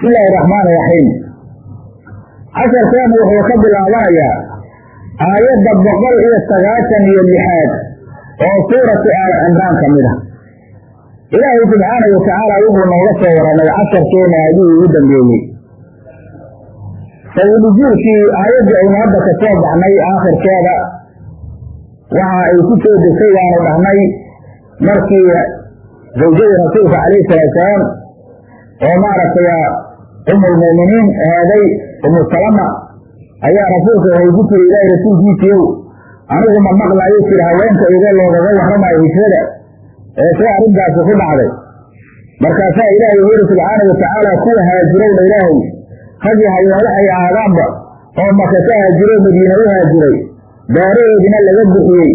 bismi illaahi raxmaan iraxiim casharkeenu wuxuu ka bilaabanayaa aayadda boqol iyo sagaashan iyo lixaad oo suuratu aal cimraan ka mid ah. Ilaahay subxaanahu watacaala wuxuu nooga soo waramay casharkeena aadihii ugu dambeeyey. Sawinujuulkii aayaddii aynu hadda ka soo baxnay aakhirkeeda waxa ay ku soo degtay waanu dhahnay markii zawjadii rasuulka calayhi salaatusalaam oo maaragtay umulmu'miniin ahaaday umu salama ayaa rasuulka waxay ku tiri ilaahay rasuulkiisiiyow anigu ma maqlaayo jira haweenka iga loogaga warramayo hijrada ee see arrintaasi ku dhacday markaasaa ilaahay wuxu yidhi subxaana watacaala kuwa haajirowna ilaahay ragii hayeelo ay ahaadaanba oo maka ka haajiro madiine u haajiray daaraheedina laga bixiyey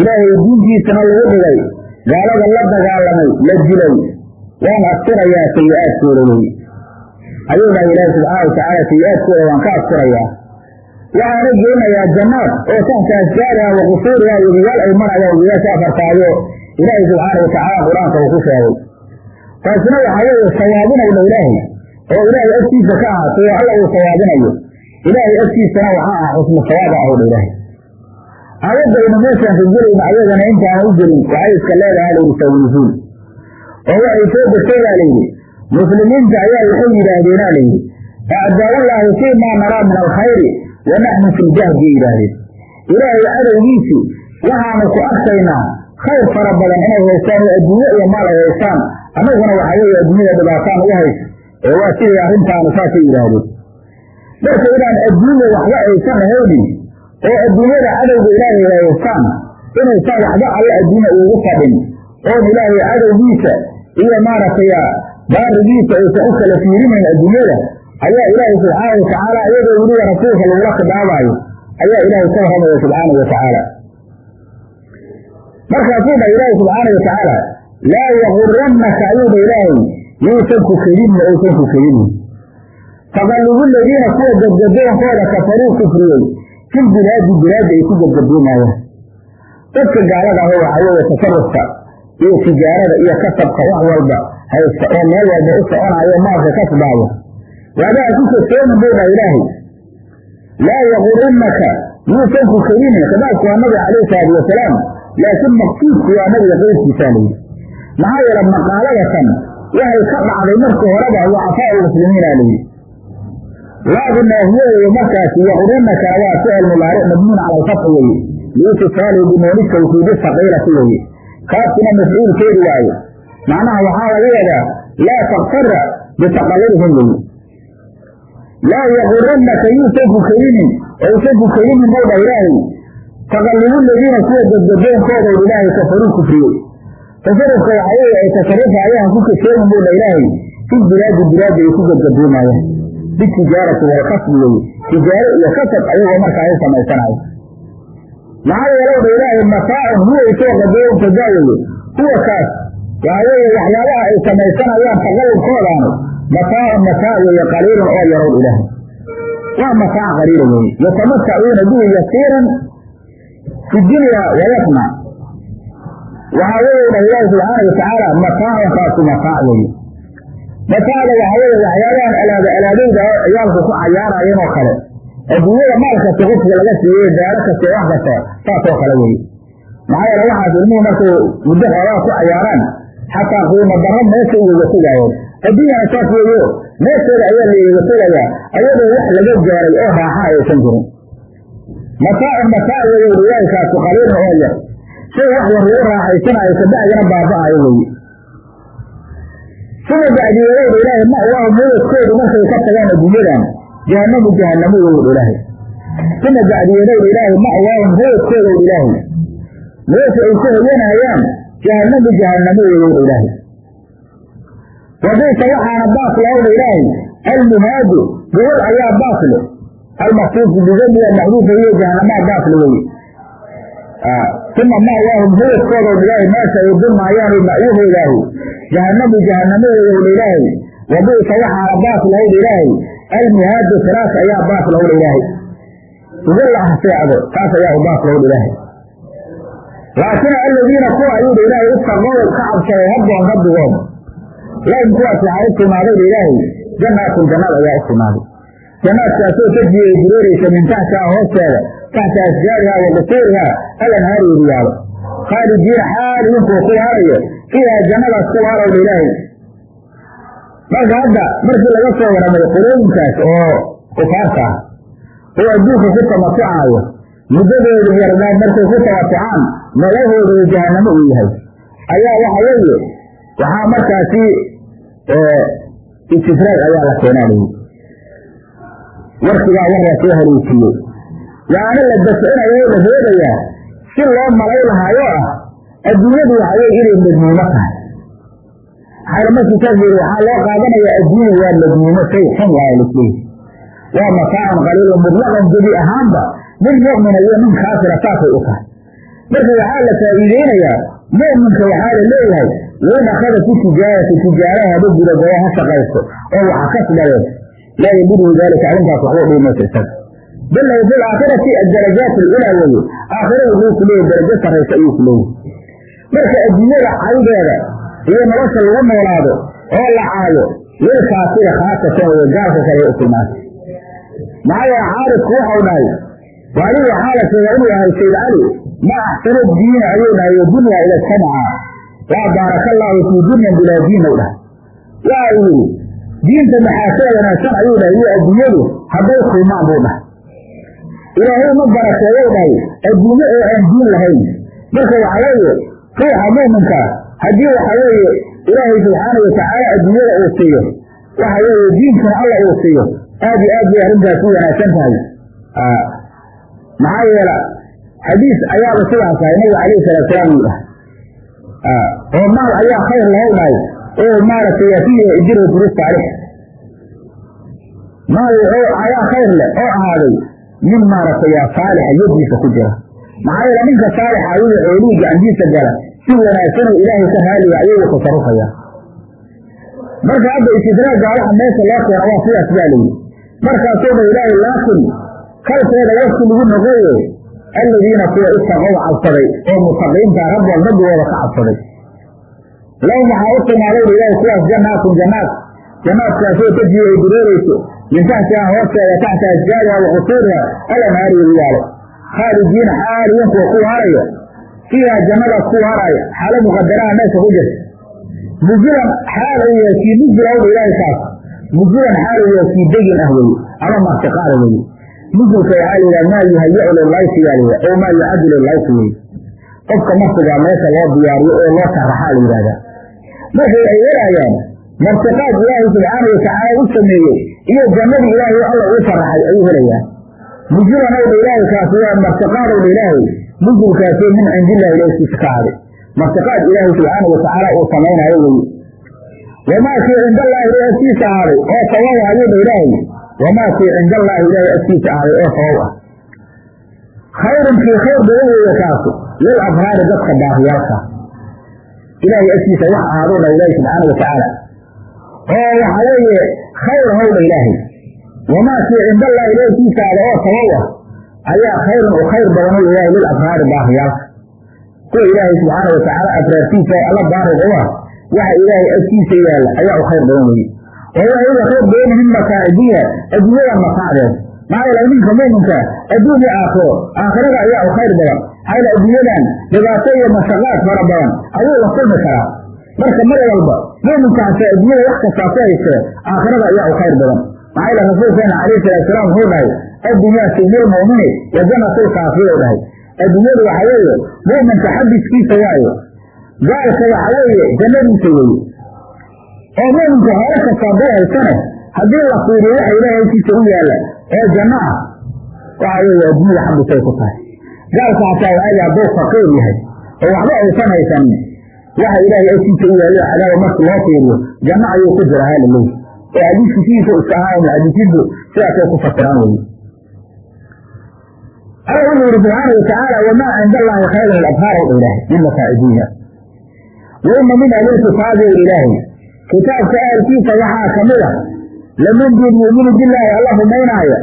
ilaahay diintiisana lagu dhigay gaalada la dagaalamay la dilay waan asturayaa sayi-aadkooda wey ayuu dhahay ilaahi subxaana watacaala sayi-aadkooda waan ka asturayaa waxaana geenayaa jannaad oo taxta asjaariha wa qusuuriha wediyaal ay marayaan wediyaasha afartaayo ilaahay subxaana watacaala qur'aanka uu ku sheegay. Taasina waxaa weeye sawaabinayna ilaahay oo ilaahay agtiisa ka ahaatay oo alla uu sawaabinayo. Ilaahay agtiisana waxaa ah xusnu sawaaba ahowdha ilaahay. Aayadaynu meeshaan ka gelayna ayadana intaana u gelin waxay iska leedahay layidhi sawinusuul oo waxay soo degtay baa layidhi muslimiinta ayaa waxay yidhaahdeenaa layidhi acdaaullaahi fii maa naraa min alkhayri wa naxnu fi ljahdi yidhaahdeen ilaahay cadowgiisi waxaanu ku arkaynaa khayr fara badan inay haystaan oo adduunye iyo maal ay haystaan annaguna waxaa adduunyada dhibaataan ugu hayso ee waa siday arrintaanu saasay yidhaahdeen marka inaan adduunya waxba aysan ahaynin oo adduunyada cadowga ilaahay ay haystaan inaysan waxba alle adduunya uugu fadhin oon ilaahay cadowgiisa iyo maaragtay baarigiisa aysan u kala fiirinayn adduunyada ayaa ilaahay subxaana watacaala iyadoo weliba rasuulka lagula khidaabaayo ayaa ilaahay ka warramaya subxaana watacaala markaasuu dha ilaahay subxaana watacaala laa yagurannaka ayuu dha ilaahay yuusan ku kedinni oysan ku kedinin taqallubu ladiina kuwa gadgadoonkooda kafaruu kufriyey fil bilaadi bilaadda ay ku gadgadoomayaan dadka gaalada aho waxaa weeye tasarufka iyo tijaarada iyo kasabka wax walba haysta oo meel walba u soconayo maalka kasbaaya waadaa ku kasoomin buu dhaha ilaahay laa yagurannaka yuusan ku kedinin khidaabku waa nabiga calayhi salaatu wasalaam laakiin maqsuudku waa nabiga qeyrkiisaa layidhi maxaa yeele maqaaladatan waxay ka dhacday markii horeba ducafaau muslimiina layidhi laadu naahiye weye markaasi yaqurannaka waa ficil mubaaric mabnuun cala alfatxi weye liitisaalihi binooni tawkiidi saqiilati weye kaasina mafcuulkeedi waaye macnaha waxaa laga wadaa laa taktara bitaqallubihim weye laa yagurannaka yuusan ku kelinin oysan ku kelinin bowdha ilaahay. Taqallubu ladiina kuwa gadgadoonkooda ilaahay kafaruu kufriyey. Tasarufka waxaa weeye ay tasarufa ayahan ku kasooyin bowdha ilaahay fil bilaadi bilaadi ay ku gadgadoomayaan. Bitijaarati walkasbi weye tijaaro iyo kasab ayagoo markaa ay samaysanayo maxaa yeelowdha ilaahay mataacun huwa isoo qadeeyo mubtadaa weye huwa kaas weeye waxyaabaha ay samaysanayaan taqallubkoodaanu mataacun mataac weeye qaliilun oo yarow ilaahay waa mataac qaliila weeye yatamatacuuna bihi yasiiran fi dunya wayafna waxaa weeye dhah ilaahi subxaana watacaala mataacun kaasu mataac weeye mataacda waxaa weeye waxyaabahan alaaba alaabeyda oo ciyaalku ku cayaarayeen oo kale. Adduunyada maal kasta qofka laga siiyey daaro kasta wax kasta saasoo kale weeye maxaa yeele waxaas ilmuhu markay muddo xoogaa ku cayaaraan xataa qiimo darro meesha igaga tegaayeen adduunyana saas weeyo meesheeda ayaa la igaga tegayaa ayadoo wax laga gaaray oo raaxa aysan jirin. Mataacun mataac weeye riyaaykaasu qaliilun oo yar shay wax yar lagu raaxaysanayo kabacdina baaba'ayo weeye uma bacdiyeedowdha ilaahay ma'waahu mudadkoodu markay ka tagaan adduunyadan jahanamu jahanamo weyowdha ilaahay. Uma bacdiyeedowdha ilaahay ma'waahum mudadkoodowdha ilaahay. Mudadka ay ku hoyanayaan jahanamu jahanamo weyowdha ilaahay wadiisa waxaana baas lahowdha ilaahay almuhaadu gobol ayaa baas le almaksuusu bidamiya maxduufa iyo jahanamaa baas le weye uma ma'waahum mudadkoodowdha ilaahay meesha ay dulmaayaanu ma'wahoodaahu jahanamu jahanamadeedowdha ilaahay wadiisa waxaana baas lahowdha ilaahay almihaadu firaas ayaa baas lahowdha ilaahay la ahseecdo taas ayaa baas lahowdha ilaahay laakiin aladiina kuwa ayuudha ilaahay istaqow ka cabsaday rabboon rabbigood lahum kuwaas waxaa u tilmaadayba ilaahay jannaatun jannad ayaa u sugnaaday jannaadkaasoo tajri ay dureeraysa min taxtiha hoosteeda taxta asjaariha wa qusuuriha alanhaari weriyaalo khaalidiina xaal idinkuu ku waarayo fiiha jannadaas ku waarowdha ilaahay. Marka hadda markii laga soo waramay qurooyinkaas oo kufaarta ah oo adduunka ku tamatucaayo muddadoodu yardaad markay ku tamatucaan magahoodu jahanamo uu yahay. Ayaa waxa weeye waxaa markaasi istifraag ayaa la keenaanayey warkigaa warraa soo haleesiiyey yaana la dascinayo la reebayaa. Si loo malay lahaayo ah adduunyadu waxaweye inay madmuumo tahay. Maxaa markii saas yiri waxaa loo qaadanayaa adduunya waa madmuumo shay xun waa lisleeyahy waa mataacan qaliilo mutlaqan gebi ahaanba nin mu'mina iyo nin kaafira saasay u tahay marka waxaa la faa'iideynayaa mu'minka waxaa la leeyahay wain akhada fi tijaarati tijaaraha haba gudagaya ha shaqaysto oo waxa kasbadeen laa yadurhu daalika arrintaas waxba dhiimaysa isaga bal lahu fi laakhirati adarajaat alculaa weeye aakhirada wuxuu ku darajo sarraysa ayuu ku leeyahy marka adduunyada caydeeda iyo nolosha lagu noolaado oo la caayo lil kaafira khaasatan weye gaalka kale u tilmaantay maxaa yeele xaarisku waxau dhahay waali waxaa la sheegaa inuu ahay sayd cali ma axsano diina ayuu dhahay dunya ila samca laa baaraka allaahu fii dunyan bilaa diin u dhahay waxa uu yidhi diinta maxaasee wanaagsan ayuu dhahay iyo adduunyadu hadday kulmaan buu dhahay ilaahay ma barakeeyow dhahay adduunyo oo aan diin lahayn marka waxa weeye ruuxa mu'minkaa haddii waxa weeye ilaahay subxaana watacaala adduunyada uu siiyo waxa weeye diinkana alla uu siiyo aad iyo aad bay arrintaas u wanaagsan tahay maxaa yeela xadiis ayaaba sidaas ahay nabiga calayhi salaatu salaam uu dhahay oo maal ayaa khayr lahow dhahay oo maaragtay fiihi ijru durus saalix maal ayaa khayr leh oo ahaaday nin maaragtay saalixa yadiisa ku jira maxaa yeele ninka saalixa ayuu xoolihii gacantiisa gala si wanaagsan oo ilaahay ka raaliga ayuu tasarufaya marka hadda istifraaga waxa meesha loo keena waa sidaas baa layidhi markaasoo dha ilaahay laakin kalkeeda wafti lagu noqoye aladiina kuwa itaqow cabsaday oo mutaqiinta rabban rabbigooda ka cabsaday lahum waxaa u sugnaaday ilaahay kuwaas jannaatun jannaat jannaadkaasoo tajri ay dureerayso min taxtiha hoosteeda taxta asjaariha wa qusuuriha alanhaari weliyaalo khaalidiina xaal idinkuwa ku waaraya fiiha jannadaas ku waaraya xaalo muqadaraha meesha ku jirta mujiran xaal uu yahay kii mujira owdha ilaahay kaas mujiran xaal uu yahay degin ah weye ama martiqaada weye mujirka waxaa layidhaha maa yuhayacu layidhaha oo maa yucaddu lilaysi weye qofka martigaa meesha loo diyaariyo oo loo sharaxaa la yidhahdaa. Markay ay helayaan martiqaad ilaahay subxaana watacaala u sameeyey iyo jannadii ilaahay alla uu sharaxay ayuu helayaan. Mujiran owdha ilaahay kaas waa martiqaad owdha ilaahay. Mujirkaasoo min cindillahi ilahkiisa ka haday martiqaad ilaahay subxaana watacaala uu samaynayo weye wamaa kii cinda allaahi ilahay agtiisa ahaaday oo sababa ayuu dha ilaahay wamaa kii cinda allaahi ilaahay agtiisa ahaaday oo sabab ah. Khayrun kii khayr badan weeye kaasu lil abraari dadka baariyaalka ilaahay agtiisa wax ahaaduu dha ilaahi subxaana watacaala oo waxa weeye khayr howdha ilaahay. Wamaa kii cinda allaahi ilahay agtiisa ahaaday oo sabab ah. Ayaa khayrun u khayr badanu ilaahay lil abraari baariyaalka kuwa ilaahay subxaana watacaala abraartiisa alla baarig u ah. Waxa ilaahay agtiisa yaalla ayaa u khayr badan weye oo uga khayr badan min mataacidiha adduunyada mataacdeed maxaa yeelay ninka mu'minka adduun iyo aakhiro aakhirada ayaa u khayr badan. Maxaa yeele adduunyadan dhibaato iyo mashaqaad fara badan ayuu la kulmi karaa. Marka mar walba mu'minka hataa adduunyada wax kastaa ku aakhirada ayaa u khayr badan. Maxaa yeele rasuulkeena calayhi salatu salaam wuxuu dhahay addunyaa sijnul mu'mini wa jannatul kaafir dhahay adduunyadu waxa weeye mu'minka xabiskiisa waayo gaalka waxa weeye jannadiisa weeye oo mu'minka hore kasta hadday haysane haddii la fiiriyo waxa ilaahay agtiisa u yaalla ee janno ah waxa weeye adduunyada xabisay ku tahay. Gaalka hataa waaga hadduu faqiir yahay oo waxba uusan haysanin waxa ilaahay agtiisa u yaallo cadaaba marka loo fiiriyo janno ayuu ku jira haa laleeyahy oo xadiiska sidiisa iska ahaa muxadisiintu sidaasay ku fasiraan weye alla wuxuu yihi subxaana watacaala wamaa cinda allaahi khayra labhaar ow ilaahay min masaacidiha waina min ahlilkitaabi o ilaahay kitaabka ahalkiisa waxaa ka mid a laman diin yuuminu bilaahi alla rumaynaaya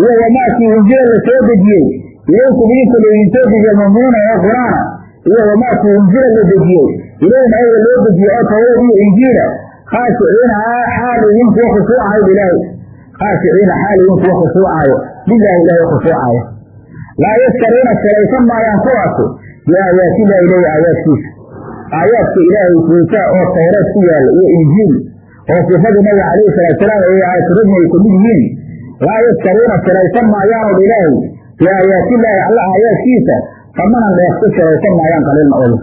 iyo wamaakii unjila la soo dejiyey. Ilaykum idinka laydin soo dejiye muminiina oo qur'aana. Iyo wamaakii unjila la dejiyey. Ilayhim ayaga loo dejiyey oo tawreed iyo injiila khaashiciina xaalihiin kuwa khushuucayo ilaahay. Khaashiciina xaalihiin kuwa khushuucaayo lilaahi ilaahay khushuucaayo laa yaskaruuna shalaysan maayaan kuwaasu. Biaayaatillahi ilahi aayaadkiisa aayaadka ilaahay kiisa oo tawreed ku yaalla iyo injiil oo sifadii nabiga calayhi salaatusalaam ay aayatulrajmi ay ka mid yihiin laa yaskaruuna shalaysan maayaanoo ilaahay biaayaatillaahi alla aayaadkiisa famanan dheefku shalaysan maayaan qaliilna oda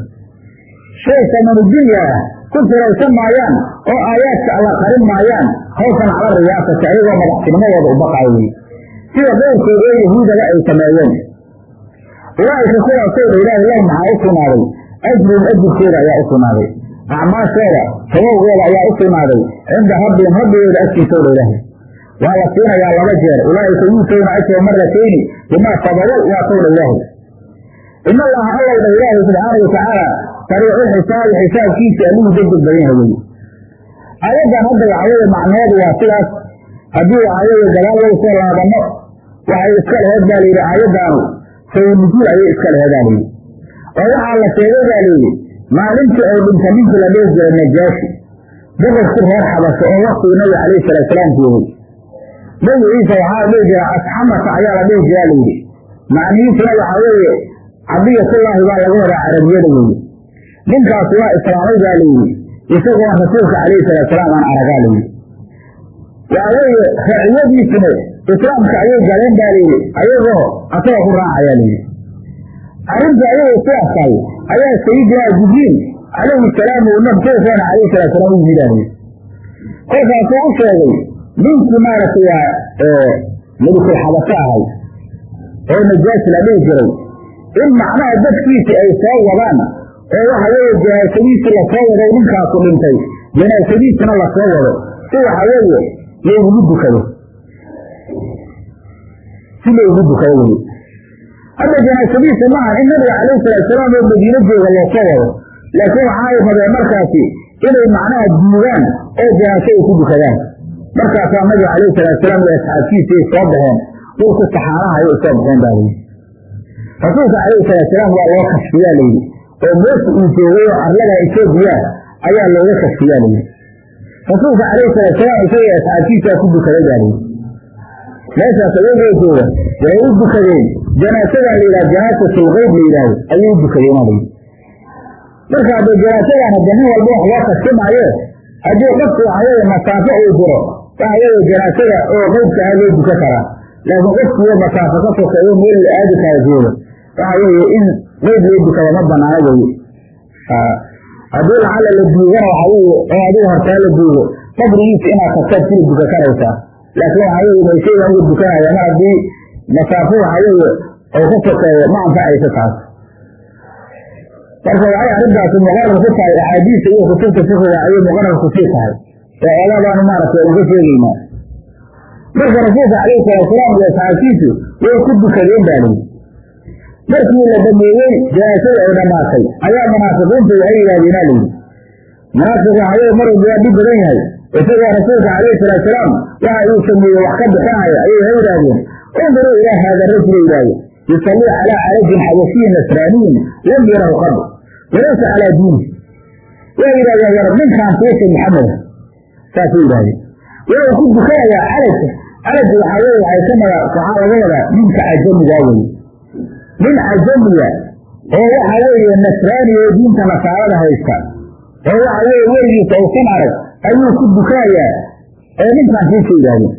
shay samanu dunya ah ku shalaysan maayaan oo aayaadka alla qarin maayaan hawsan cala riyaasati ayagoo madaxtinimadooda u baqaayo wey sida qeyrkooda ee yahuudaba ay sameeyeen. Ulaa'ika kuwaasoo dha ilaahi lahum maxaa u sugnaaday ajrun ajirkooda ayaa u sugnaaday acmaashooda sababgooda ayaa u sugnaaday cinda rabbihim rabbigooda dha ilaahi waa la siinayaa laba jeer ulaa'ika yuutowna ajra maratayni bimaa sabaru waa tow dha ilaahi in allaha allow dha ilaahi subxaanau watacaala sariicu xisaabi xisaabkiisa allihii degdeg badan yahay weye hadda waxaweye macnaheedu waa sidaas haddii waxaweye gadaal lagu soo laabano waxay iska laheed baa layidhi aayaddaanu sawinujuul ayay iska laheedaa layidhi oo waxaa la sheegay baa layidhi maalintii ay dhinta ninkii la dhihi jiray najaashi boqorkii reer xabasho oo waktigii nabiga calayhi salaatusalaam joogay nabi ciisa waxaa la dhihi jiraa asxamata ayaa la dhihi jiraa layidhi macnihiisuna waxaa weeye cadiyatullaahi baa laga wadaa carabiyada weeye ninkaas waa islaamay baa layidhi isagoon rasuulka calayhi salaatusalaam aan aragaa layidhi waxaa weeye raciyadiisuna islaamka ayay galeen baa layidhi ayagoo asaga ku raacayaa layidhi arrinta ayagoo sidaas tahay ayaa sayidinaa jibriil calayhi salaam uu nabkeeseena calayhi salaatusalaam u yimid aa layidhi kolkaasuu u sheegay ninkii maaragtay melikul xabasho ahay oo najaasi la dhihi jiray in macnaha dadkiisi ay soo wadaan oo waxa weeye janaasadiisii la soo waday ninkaasu dhintay janaasadiisina la soo wado. Si waxa weeye laygugu dukado. Si laygu dukado weye hadda janaasadiisi maahan in nabiga calayhi salaatusalaam oo madiino jooga loosoo wado laakiin waxaay rabeen markaasi inay macnaha duugaan oo janaaso ay ku dukadaan. Markaasaa nabiga calayhi salaatusalaam iyo asxaabtiisi ay soo baxeen. Dhulka saxaanaha ayay soo baxeen baa layidhi. Rasuulka calayhi salaatusalaam waa loo kashfiyaa layidhi. Oo meesha uu joogay oo arlada etoobiya ayaa looga kashfiyaa layidhi. Rasuulka calayhi salaatusalaam isagoo asxaabtiisaa ku dukaday baa layidhi. Meeshaas ayagoo jooga waxay u dukadeen janaasadan la yidhaha janaasatlgeyb la yidhaahdo ayay u dukadeena layidhi marka hadda janaasadan hadda nin walba wax loo kashfimaayo haddii qofku waxaweye masaafo uu jiro waxaweye janaasada oo qeybka ah loo duka karaa. Laakiin qofkiiyo masaafo ka sokeeyo meel la aadi kara jooga. Waxa weeye in qeyb loo dukada ma banaano weye haddii lacala la duugana waxa weye oo adiga hortaa la duugo qabrigiisa inaad tagtaad sila duka karaysaa. Laakiin waxa weye meeshayda uga dukanaya mar haddii masaafo waxa weeye oo ka sokeeyo ma anfacayso taas. Marka waxay arrintaasi muqarar ku tahay axaadiista iyo kutubta fikiga ayay muqarar ku sii tahay. Oo eedabaanu maaragtay uga sheegaynaa marka rasuulka calayhi salaatusalaam iyo asxaabtiisu way ku dukadeen baa layidhi markii la dhameeyey janaasada ay dhammaatay ayaa munaafiqiintu waxay yidhahdeenaa layidhi munaafiq waxaweye mar walba waa dhib badan yahay. Isagoo rasuulka calayhi salaatusalaam waxa uu sameeyey wax ka bixinaya ayay waxay yidhahdeen unduruu ilaa haada rajula yidhaahde yusallii calaa carajin xabashiyin nasraaniyin lam yarahu qad walaysa calaa diini way yidhahdeen war ninkaan fiisa maxameda saasay yidhahdeen wuxuu ku dukanayaa calajka calajka waxaa weye waxay ka mada waxaa laga wadaa ninka cajamigaa weye nin cajamiya oo waxa weeye nasraani oo diinta nasaarada haysta oo waxa weeye weligiisa uusan arag ayuu ku dukanayaa oo ninkaan fiisa yidhahdeen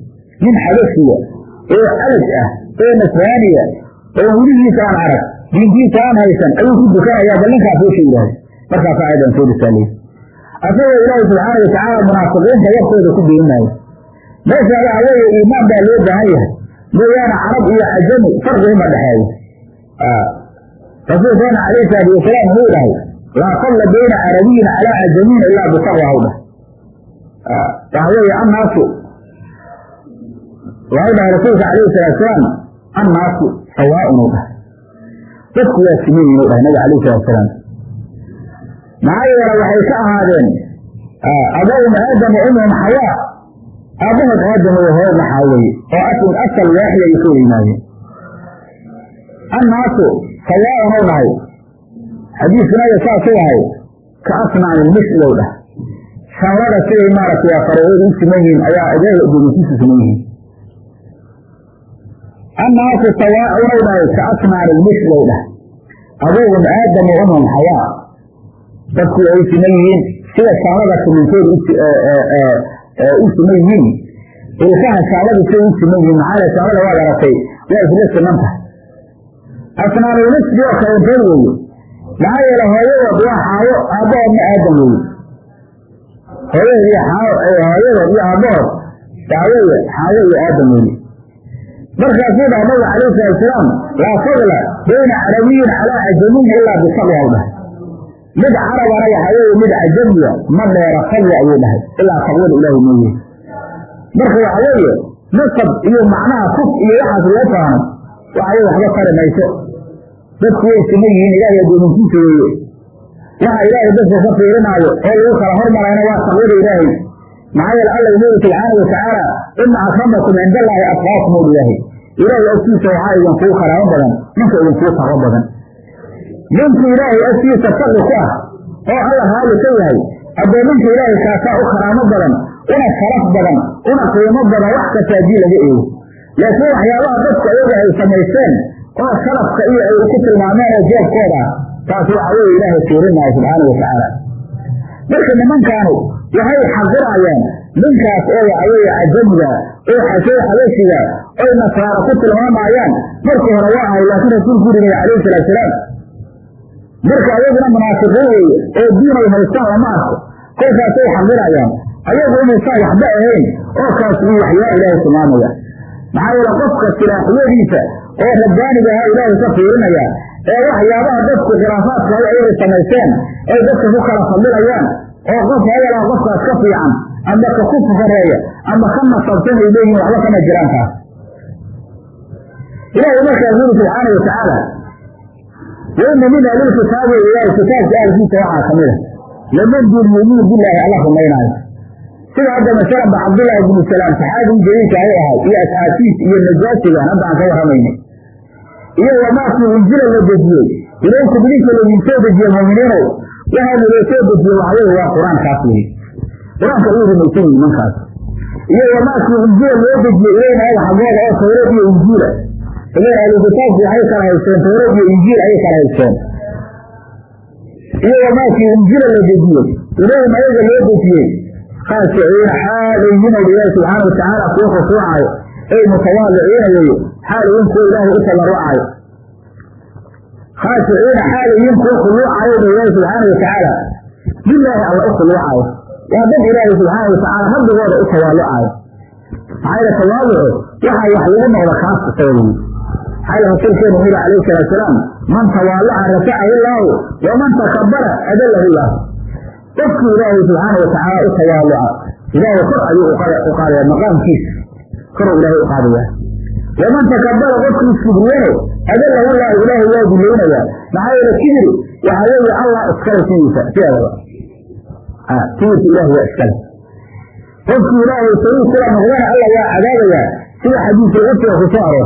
nin xabashiya oo calaj ah oo nasraaniya oo weligiisa aan arag diintiisa aan haysan ayuu ku dukanayaa bal ninkaa fiisa yidhahdeen markaasa ayadan soo risaaliyey asagoo ilaahi subxaana watacaala munaafiqiinta warkooda ku beeninaayo. Meesha waxa weeye iimaan baa loo baahan yahay. Mooyaane carab iyo cajami farqiguma dhexeeyo. Rasuulkeena calayhi salaatu wasalaam wuxuu dhahay laa fadla bayna carabiyin calaa cajamiin ilaa bitaqwa haw dhah waxa weeye annaasu waxau dhahay rasuulka calayhi salaatu wasalaam annaasu sawaaun u dhahay. Dadku waa simeeyin u dhahay nabi calayhi salatu wasalaam maxaa yeele waxay ka ahaadeen abawum aadam wa umhum xawaa aabbahood aadam iyo hooyadna xaa weye oo asin asal waaxid ay soo yimaadeen annaasu sawaaun u dhahay. Xadiiskanaga saasuu ahay ka asnaani mislow dhah shamlada siday maaragtay farooyadu u siman yihiin ayaa ilaahay adoomisiisu siman yihiin annaasu sawaa'unay dhahay ka asnaari mislow dhah abuuhum aadamu umhum xayaa dadku ay siman yihiin sida shamlada siminkooda u siman yihiin ilkaha shaamadu siday u siman yihiin maxaa le shaamada waad aragtay waa isla siman tahay asnaanulmisli oo kalentood weeye maxaa yeele hooyadood waa xaawo aabbahoodna aadam weeye hooyadood iyo hooyadood iyo aabbahood daaweeye xaawo iyo aadam weeye markaasuu dhaha nabiga calayhi salatusalaam laa fadla bayna carabiyin calaa cajamiyin ilaa bitaqwa u dhahay mid carabana waxaa weeye mid cajamiya ma dheera fadli ayuu dhahay ilaa taqwada ilaahi mooye marka waxa weeye nasab iyo macnaha kuf iyo waxaas loo faano waxay waxba tari mayso. Dadku way siman yihiin ilaahay addoominkiisa weeye. Waxa ilaahay dadka ka fiirinaayo oo lagu kala hormarayna waa taqwada ilaahay maxaa yeele alla wuxuu subxaana watacaala ina akramakum cinda allaahi atqaakum u ilaahay ilaahay agtiisa waxaa idinkuu karaamo badan ninka idinkuu taqwo badan. Ninka ilaahay agtiisa taqi ku ah oo alla raali ka yahay addoominka ilaahay kaasaa u karaamo badan una sharaf badan una qiimo badan wax kasta haddii laga eego. Laakiin waxyaabaha dadku ayaga ay samaysteen oo sharafka iyo ay ku tilmaameen oo jeebkooda ah taas waxa weye ilaahay fiirinaya subxaana watacaala marka nimankaanu waxay xaqirayaan ninkaas oo waxa weeye cajamiga oo xashay xabashiga oy nasaara ku tilmaamayaan. Marka hore waa ahay laakiin rasuulku yidhi calayhi salaatusalaam marka ayaguna munaafiqiin weeye oo diinay haystaan lama arko. Kolkaasay xaqirayaan ayagu inaysaan waxba ahayn oo kaas uu waxyaa ilaahay tilmaamaya. Maxaa yeele qofka silaaxiyadiisa oo rabbaaniga ahaa ilaahay ka fiirinaya ee waxyaabaha dadku khilaafaadka ay ayaga samaysteen ay dadka ku kala fadilayaan oo qof hadalaa qofkaas ka fiican. Ama ka ku fukareeya ama ka nasabsan ay leeyihiin waxba kama jiraan taas. Ilaahay markaas yuri subxaana watacaala waina min ahlilkitaabi ilaahay kitaabka ahlkiisa waxaa ka mid a laman duun yumiinu bilaahi alla rumaynaayo sida hadda masalanba cabdullaahi bnu salaam saxaabigii jaliilka ay ahay iyo asxaabtiis iyo najaasigan hadda aan ka warramaynay. Iyo wamaakii unjila la dejiyey ilaykum idinka laydin soo dejiye muuminiinow waxaa naloo soo dejiye waxaweye waa qur'aankaas weye qur'aanka uu rumaysan yihi mankaas iyo wamaakii unjila loo dejiyey ilayna xaggooda oo tawreed iyo injiila ilan ahlukitaabku waxay kala haysteen. Tawreed iyo injiil ayay kala haysteen. Iyo wamaakii unjila la dejiyey ilayhim ayaga loo dejiyey. Khaashiciina xaalayhin ow ilaahi subxaana watacaala kuwa khushuucayo ay mutawaadiciina weeye xaalayin kuwa ilaahay u tallarucayo khaashiciina xaalayin kuwa khuluucayo dha ilaahi subxaana watacaala bilaahi alla u khuluucayo waa dad ilaahay subxaana watacaala rabbigooda u tawaalucayo maxaa yeele tawaalucu waxaa wax lagu noqda kaas weeye xaala rasuulkeenu yiri calayhi salaatusalaam man tawaalaca rafacahu illaahu waman takabara adallahu illaahu qofkii ilaahay subxaana watacaala u tawaaluca ilaahay kor ayuu u qaadaya maqaamkiisa. Koruu ilaahay u waman takabara qofkii kibriyane adallahu illaahu ilaahay waa duleynaya maxaa yeele kibir waxa weeye allah iskale sidiisa sideedaba kibirka ilaahay waa iskale qofkii ilaahay sariir kula noqdana alla waa cadaabaya sida xadiiska qudsiga ku soo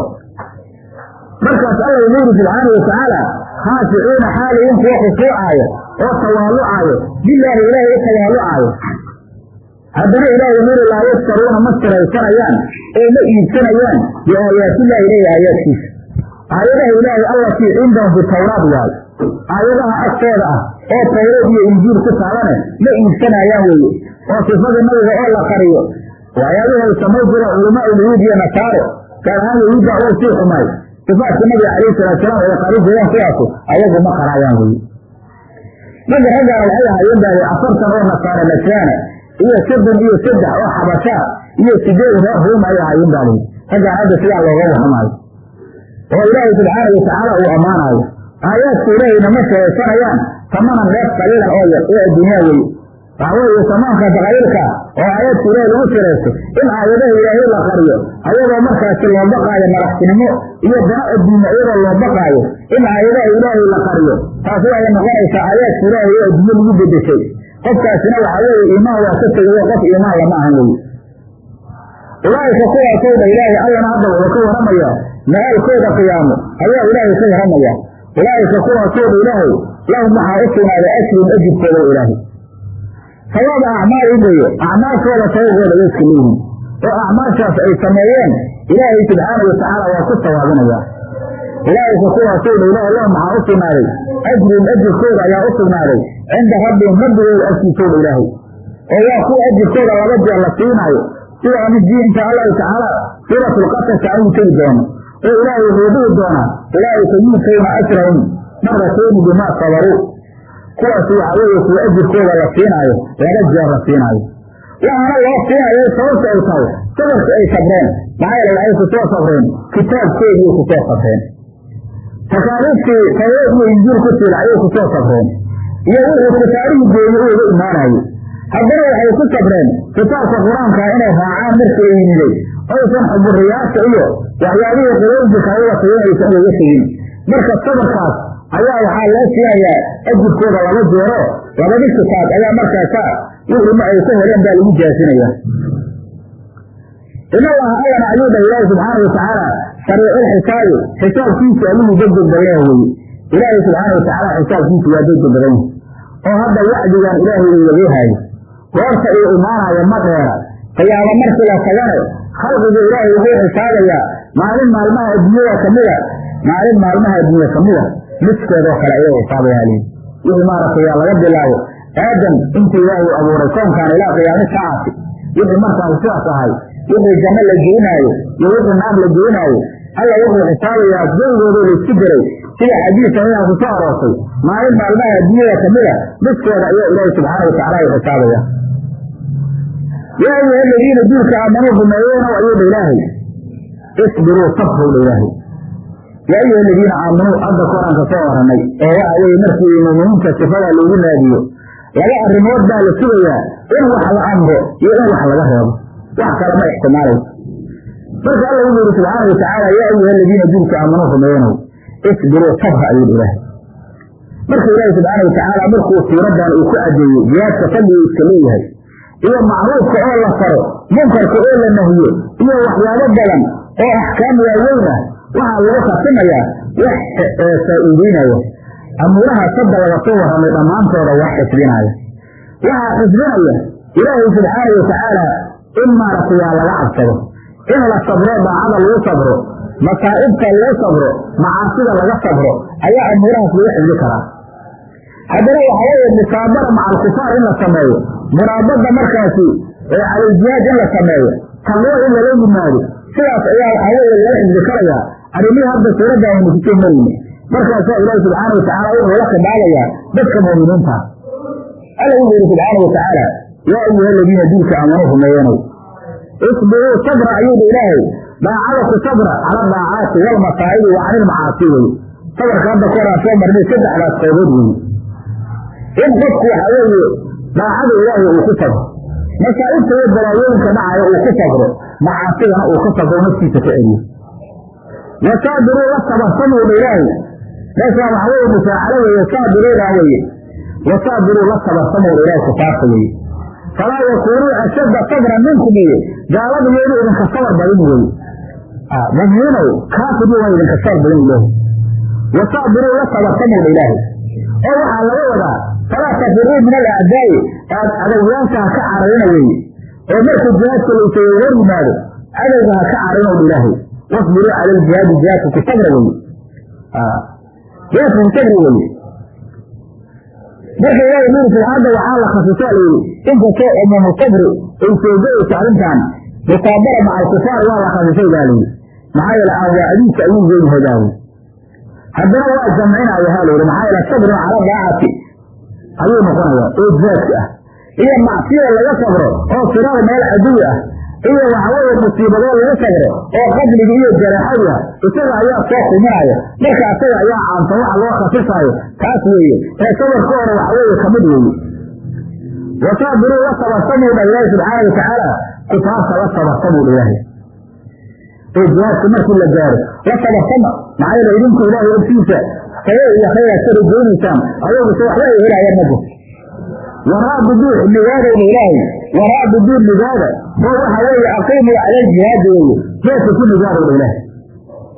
markaas alla wuxuu yidhi subxaana watacaala khaashiciina xaalayin kuwa khushuucaaya oo tawaalucaayo bilaahi ilaahay u tawaalucaayo haddana ilaahay yidhi laa yastaruuna ma siraysanayaan oo ma iibsanayaan. Biaayaatillahi ilayhi aayaadkiisa aayadaha ilaahay allatii cindahum fi tawraad waayo aayadaha agtooda ah oo tawreed iyo injiil ku taabane ma iibsanayaan weeye. Oo sifada nabiga oo la qariyo. Waxyaabihi ay samay jireen culamaa ulyahuud iyo nasaaro gaar ahaan yahuudda oo sii xumaay. Sifaadka nabiga calayhi salaatusalaam ay qari jireen kuwaasu ayagu ma qaraayaan weye naga raggaana waxay ahaayeen baa afartan oo nasaara nasraana iyo soddon iyo saddex oo xabashaa iyo sideed reer ruum ay ahaayeen baa lihi raggaan hadda sidaa looga warramaayo oo ilaahay subxaana watacaala uu ammaanaayo aayaadka ilaahayna ma shiraysanayaan tamanan reef qaliilan oo yar ee adduunyaa weye waxaa weeye tamaanka daqayiilka oo aayaadka ilaahay lagu shiraysto in aayadaha ilaahay la qariyo ayadoo markaasi loo baqaayo madaxtinimo iyo dana adduunya iyadoo loo baqaayo in aayadaha ilaahay la qariyo taasi waxay noqonaysaa aayaadka ilaahay oo adduunye lagu bedeshay qofkaasina waxaa weeye iimaan waa ka tegayo qof iimaan lama ahan weye ulaaika kuwaasoo dha ilaahay allana hadda wuxuu ka warramayaa ma-aalkooda qiyaamo ayaa ilaahay ka warramaya ulaaika kuwaasoo dha ilaahay lahum waxaa u sugnaaday ajrun ajibkooda ilaahay. Sawaaba acmaalin weeye acmaashooda sababkooda way iska oo acmaashaas ay sameeyeen ilaahay subxaanau watacaala waa ku sawaabinaya ilaahyka kuwaasoo dha lahum maxaa u sugnaaday? Ajrun ajirkooda ayaa u sugnaaday. Cinda rabbihim rabbigooda agtiisooda ilaahay. Oo waa kuwa ajirkooda laba jeer la siinaayo. Sida amidii insha allahu tacaala suuratulqasas ayuu tegi doono oo ilaahay wuxuu dhihi doonaa ulaa'ika yuutawna ajrahum maratayni bimaa sabaruu kuwaas waxaa weeye kuwa ajirkooda la siinaayo laba jeer la siinaayo. Waxaana loo siinayo sababta ay tahay sabarka ay sabreen. Maxaa yeele waxay ku soo sabreen. Kitaabkeediiy ku soo sabreen takaaliiftii tawreed iyo injiil ku siila ayay ku soo sabreen iyo wuxuu kufaarihii geeyey uga imaanayey. Haddana waxay ku sabreen kitaabka qur'aankaa inay raacaan markii ay yimiday oysan xuburiyaasha iyo waxyaabihii quraysi kaga wasayanaysan ugaga tegin marka sabarkaas ayaa waxaa loo siinayaa ajirkooda laba jeero labadi kitaab ayaa markaasa wixii ma ay ku heleen baa lagu jaasinaya in allaha allana ayuu dhah ilaahi subxaana watacaala sariiculxisaabi xisaabkiisu allihii degdeg badan weye ilaahay subxaana watacaala xisaabkiisu waa degdeg badan yahay. Oo hadda wacdigan ilaahay uu wagahaayo goorta uu imaanayo ma dheera. Qiyaamo markii la tagane khalqiga ilaahay wuxuu xisaabayaa maalin maalmaha adduunyada kamida maalin maalmaha adduunya kamida midkeedoo kale ayuu xisaabaya halii wixii maaragtay laga bilaabo aadam intii ilaahay abuuray koonkaan ilaa qiyaamo saacati wixii markaas sidaas ahay wixii janno la geenaayo iyo wixii naar la geenaayo alla wuxuu xisaabayaa jaygooda laysku diray sida xadiis saxiixa ku soo aroortay. Maalin maalmaha adduunyada kamida midkeeda ayaa ilaahay subxaana watacaala u xisaabaya yaa ayuha aladiina duulka aamanuu rumeeyeeno ayuu dha ilaahay. Isbiruu sabrow dha ilaahay. Yaa ayuha aladiina aamanuu hadda koranka soo oranay oo waxa weye markii muminiinta sifada loogu naadiyo laba arrimood baa la sugayaa in wax la amro iyo in wax laga reebo. Wax kale ma ixtimaalayso marka alla wuxuu yihi subxaana watacaala yaa ayuha aladiina duulka aamanuu rumeeyenow isbiruu sabra ayuu ilaahay marka ilaahi subxaana watacaala markuu suuradan uu ku cadeeyey jihaadka fadligu iska leeyahay iyo macruufka oo la faro munkarka oo la nahiyo iyo waxyaabo badan oo axkaam waaweyn ah waxaa lagu khasimayaa wax faa'iideynaya amuuraha sadda laga soo warramay dhammaantooda wax xifdinaya. Waxaa xifdinaya ilaahay subxaana watacaala in maaragtay laga cabsado in la sabro daacada lagu sabro masaa'ibta lagu sabro macaasida laga sabro ayaa amuurahaas lagu xifdi karaa. Haddana waxa weeye musaabara maca alkufaar in la sameeyo muraabada markaasi calaljihaad in la sameeyo taqwo in lala yimaado sidaas ayaa waxaa weeye laga xifdi karayaa. Arrimihii hadda suuradda aynu marayna markaasaa ilaahi subxaana watacaala wuxuu la khidaabayaa dadka muuminiinta alla wuxuu yihi subxaana watacaala yaa ayuha aladiina diinka aamanuu rumeeyanow isbiruu sabra ayuu ilaahay daacada ku sabra cala daacaati walmasaa'ibi wa cani ilmacaasi weye sabarka hadda koraan soo marnay saddexdaas qaybood weye in qofku waxa weeye daacada ilaahay uu ku sabro masaa'ibta iyo balaayooyinka dhacayo uu ku sabro macaasidana uu ka sabro naftiisa ka celiyo wasaabiruu la sabarsamuu dha ilaahay meeshaan waxa weye musaacalo weeye saabiruudaa weye wasaabiruu la sabarsamuu ilaahay kufaarta weye falaa yakuunuu ashadda sabran minkum weye gaalada iyo inuu idinka sabar badin weye muminiinow kaafir waa idinka sabar badin ilaahay wasaabiruu la sabarsamuu dha ilaahay oo waxaa laga wadaa falaa tafiruu min alacdaa'i aad adawyaasha ha ka cararina weeye oo markuu jihaadka laysaga hor yimaado cadowga ha ka cararinow dha ilaahay wasbiruu cala aljihaadi jihaadka ku sabra weye jihaadka ku sabra marka ilaahay liri hadda waxaa la khasisaa layidhi inkastoo umumu sabri ay soo gelayso arrintan musaabara maca alkufaar waa la khasisay baa layidhi maxaa yeele anwaacdiisa ayuu baa layidhi haddana waa jamcinaya ha layidhi maxaa yeele sabrun cala daacati ayuu noqonayaa oo jihaadka ah. Iyo macsiyada laga sabro oo firaar meel caduwi ah iyo waxaweye musiibadoo lagu sabro oo qadliga iyo jaraexada isaga ayaa soo kulminaya marka isaga ayaa caamsan waxa loo khasisaayo. Taas weeye. Ee sabarka hore waxaweye ka mid weeye. Wasaabiruu la sabarsamuu dha ilaahi subxaana watacaala kufaarta la sabarsamuu dha ilaahay oo jihaadka markii la gaaro la sabarsama maxaa yeele idinku ilaahay agtiisa sayo iyo khayraad ka rajaynaysaan adoguse waxba ay helaayaan ma jirto. Waraabiduu xilligaadayna ilaahay. Waraabiduu nigaada oo waxa weeye aqiimuu cala aljihaadi weeye. Meesha ku nigaadowdha ilaahay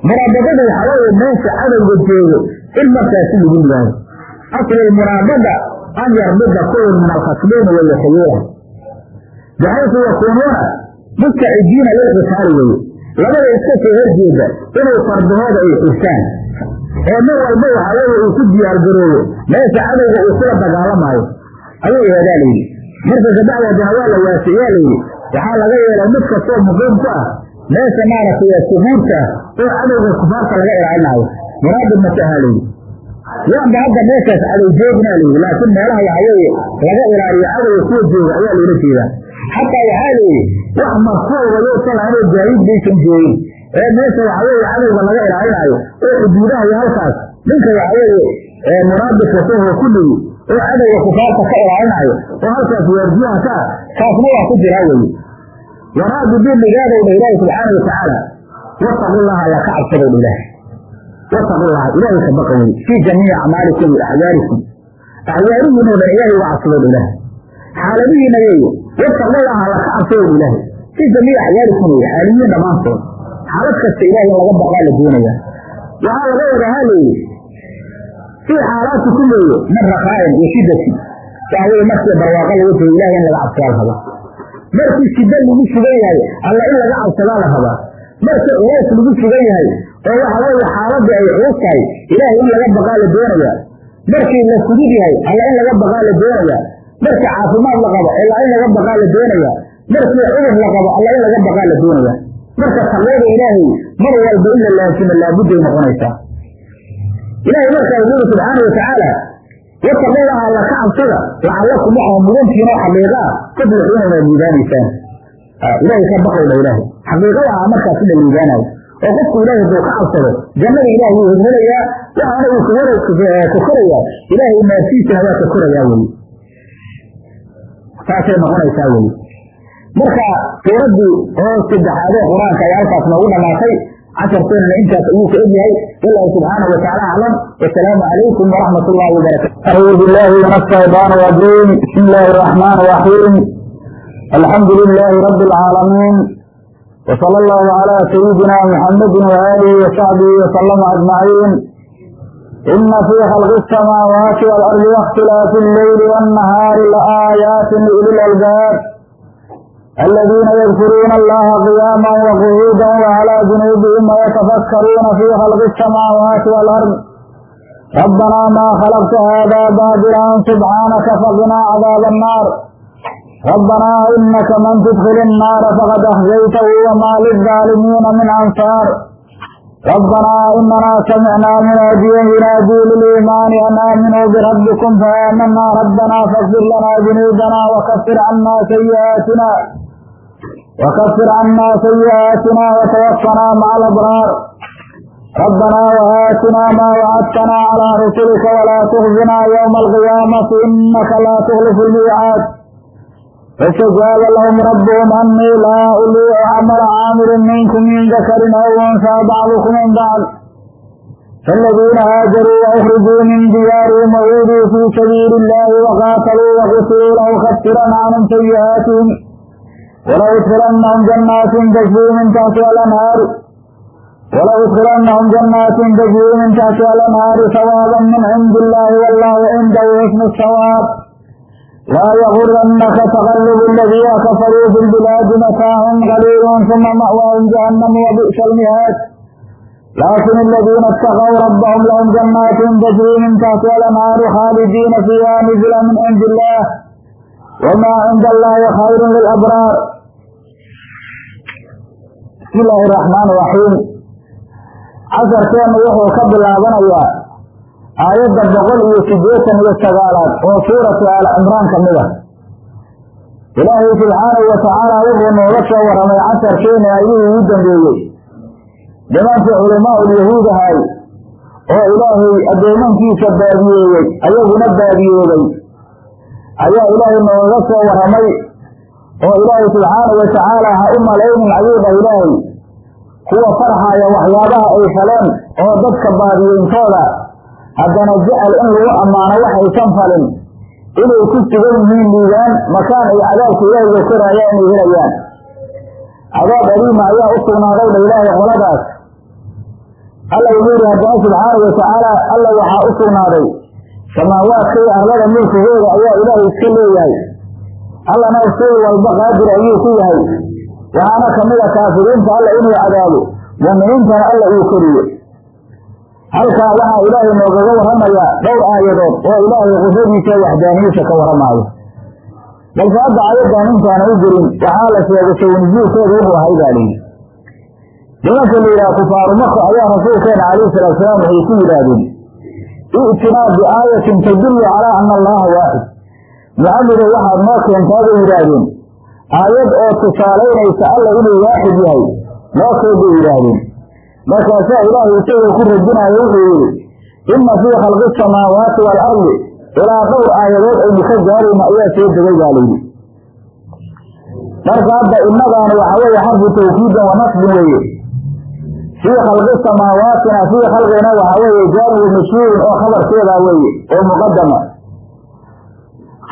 muraabadada waxaa weeye meesha cadowga joogo in markaasi lagu nigaado asli muraabada an yarbida kullun min alkhasbayni wayaxyiiha baxaysu yakuunuuna mustacidiina lilqitaali weye labada iska soo horjeeda inay fardahooda ay xusaan oo nin walba waxaa weeye uu ku diyaargaroobo meesha cadowga uu kula dagaalamaayo. Ayuu eedaa layidhi marka kabacdeedana waa la waasiyaa layidhi waxaa laga yeelay mid kastoo muqiim ku ah meesha maaragtay subuurta oo cadowga kufaarta laga ilaalinaayo muraadib mase ahaa layidhi yaanba hadda meeshaas cadow joognaa layidhi laakiin meelaha waxaa weeye laga ilaaliyo cadowga kuwa jooga ayaa loola jeedaa. Xataa waxaa layidhi wax markuuba loosan lahaynoo jaahid baysan joogin ee meesha waxaa weeye cadowga laga ilaalinaayo oo xuduudaha iyo halkaas. Ninka waxaa weeye muraadifka kuhoo kulligii oo cadowga kufaarta ka ilaalinaayo. Oo halkaas waardiyaha ka ah. Kaasna waa ku jiraa weye waraadu biligaadowdha ilaahi subxaana watacaala wattaqullaha alla ka cabsadowdha ilaah wattaqullaha ilaahay ka baqa weye fii jamiici acmaalikum wa axyaalikum. Axyaalihiinoo dhan ilaahay uga cabsadowdha ilaah xaaladihiina weeye wattaqullaha alla ka cabsadowdha ilaahay. Fii jamiici axyaalikum weye xaaliyiin dhammaantood. Xaalad kasta ilahay in laga baqaa la doonaya waxaa laga wadahaa layidhi fii xaalaati ku weeye min rakaain wa shidatin waxa weye markii barwaaqo lagu jiro ilahay in laga cabsadaa la rabaa. Markii shida lagu sugan yahay alla in laga cabsadaa la rabaa. Markii culays lagu sugan yahay oo waxa weeye xaaladii ay culus tahay ilaahay in laga baqaa la doonaya. Markii la sugid yahay alla in laga baqaa la doonaya. Markii caafimaad la qabo alla in laga baqaa la doonaya. Markii cudur la qabo alla in laga baqaa la doonaya. Marka taqwada ilaahay mar walba in la laasimo laabudday noqonaysaa ilaahay markaa wuxuu subxaana watacaala wataqullaha alla ka cabsada lacallakum waxaa mudantiina xaqiiqa ah tuflixuuna inaad liibaanaysaan ilaahay ka baqayda ilaahay. Xaqiiqa wahaa markaas in la liibaanayo oo qofku ilaahay hadduu ka cabsado jannada ilaahay wuu helayaa waxaana uu ka korayaa ilaahay naartiisana waa ka korayaa weye saasay noqonaysaa weye marka suuraddii oo saddexaadee qur'aanka ayaa halkaas noogu dhamaatay casharkeenana intaas ayuu ka egyahay ilaahi subxaanahu watacaala aclam wasalaamu calaykum waraxmat ullahi wabarakatu acuudu billahi min ashaytaan rajiim. Bismi illaahi araxmaan raxiim alxamdu lilaahi rabbi alcaalamiin wsala allahu calaa sayidina muxamadi waaalihi wasaxbihi wasalama ajmaciin. Ina fii khalqi asamaawaati waalardi waاkhtilaafi alleyli waannahaari laaaayaatin liuli aladiina yadkuruuna allaha qiyaama waqucuuda wacalaa junuubihim wayatafakkaruuna fii khalqi asamaawaati waalardi rabbanaa maa khalaqta haadaa baadilan subxaanaka faqinaa cadaaba annaar rabbanaa inaka man tudkil innaara faqad ahzaytahu wamaa lildaalimiina min ansaar rabbanaa inanaa samicnaa munaajiyan yunaadii liliimaani an aaminuu birabbikum faaamanaa rabbanaa fakfir lanaa dunuubanaa wakafir cannaa sayi'aatina وكفر عنا سيئاتنا وتوفنا مع الأبرار ربنا وآتنا ما وعدتنا على رسلك ولا تخزنا يوم القيامة إنك لا تخلف الميعاد فاستجاب لهم ربهم أني لا أولي عمل عامل منكم من ذكر أو أنثى بعضكم من بعض فالذين هاجروا وأخرجوا من ديارهم وعودوا في سبيل الله وقاتلوا وقتلوا لأكفرن عنهم سيئاتهم ولأدخلنهم جنات تجري من تحتها الأنهار ولأدخلنهم جنات تجري من تحتها الأنهار ثوابا من عند الله والله عنده حسن الثواب لا يغرنك تغلب الذين كفروا في البلاد متاع قليل ثم مأواهم جهنم وبئس المهاد لكن الذين اتقوا ربهم لهم جنات تجري من تحتها الأنهار خالدين فيها نزلا من عند الله وما عند الله خير للأبرار bismi illaahi araxmaan iraxiim casarkeennu wuxuu ka bilaabanayaa aayadda boqol iyo siddeetan iyo sagaalaad oo suuratu aalcimraan ka mid a ilaahay subxaanahu watacaala wuxuu nooga soo warramay casarkeena ayuu uu dambeeyey. Nimankii culamaaulyahuud ahay oo ilaahay addoomankiisa baadiyeeyey ayaguna baadiyooday ayaa ilaahay nooga soo warramay oo ilaahay subxaanahu watacaala ha u malaynin ayuu dhah ilaahay. Kuwa farxaya waxyaabaha ay faleen oo dadka baadiyeyntooda haddana jecel in lagu ammaano waxaysan falin. Inay ku sugan yihiin liibaan makaan ay cadaabka ilaahiga koraayaan inay helayaan. Cadaab aliima ayaa u sugnaaday dha ilaahay qoladaas alla wuxuu yihi haddana subxaanahu watacaala alla waxaa u sugnaaday. Samaawaadka iyo arlada mulkigooda ayaa ilaahay iska leeyahay allana shay walba qaadir ayuu ku yahay. Waxaana ka mid a kaafiriinta alla inuu cadaabo mu'miniintana alla uu koriyo. Halkaa waxaa ilaahay noogaga warramayaa dhowr aayadood oo ilaahay qudradiisa iyo waxdaaniyadiisa ka warramaayo. Balse hadda aayaddan intaana u gelin waxaa la sheegay shawnuzuulkeedu wuxuu ahay baa lihi nimanka la yidhaha kufaaru maka ayaa rasuulkeena calayhi salaatu salaam waxay ku yidhaahdeen i'tinaa biaayatin tadullu calaa ana allaha waaxid muxamido waxaad noo keentaa bay yidhaahdeen aayad oo tusaalaynaysa alla inuu waaxid yahay noo keen bay yidhaahdeen markaasaa ilaahay isagoo ku radinaayo wuxuu yidhi inna fii khalqi asamaawaati waalardi ilaa dhowr aayadood aynu ka gaarayna ayaa soo degay baa layidhi marka hadda innadaani waxa weeye xarfu tawkiidin wa nasbin weeye. Fii khalqi samaawaatina fii khalqina waxa weeye jaaribu mashhuurin oo khabarkeedaa weeye oo muqadama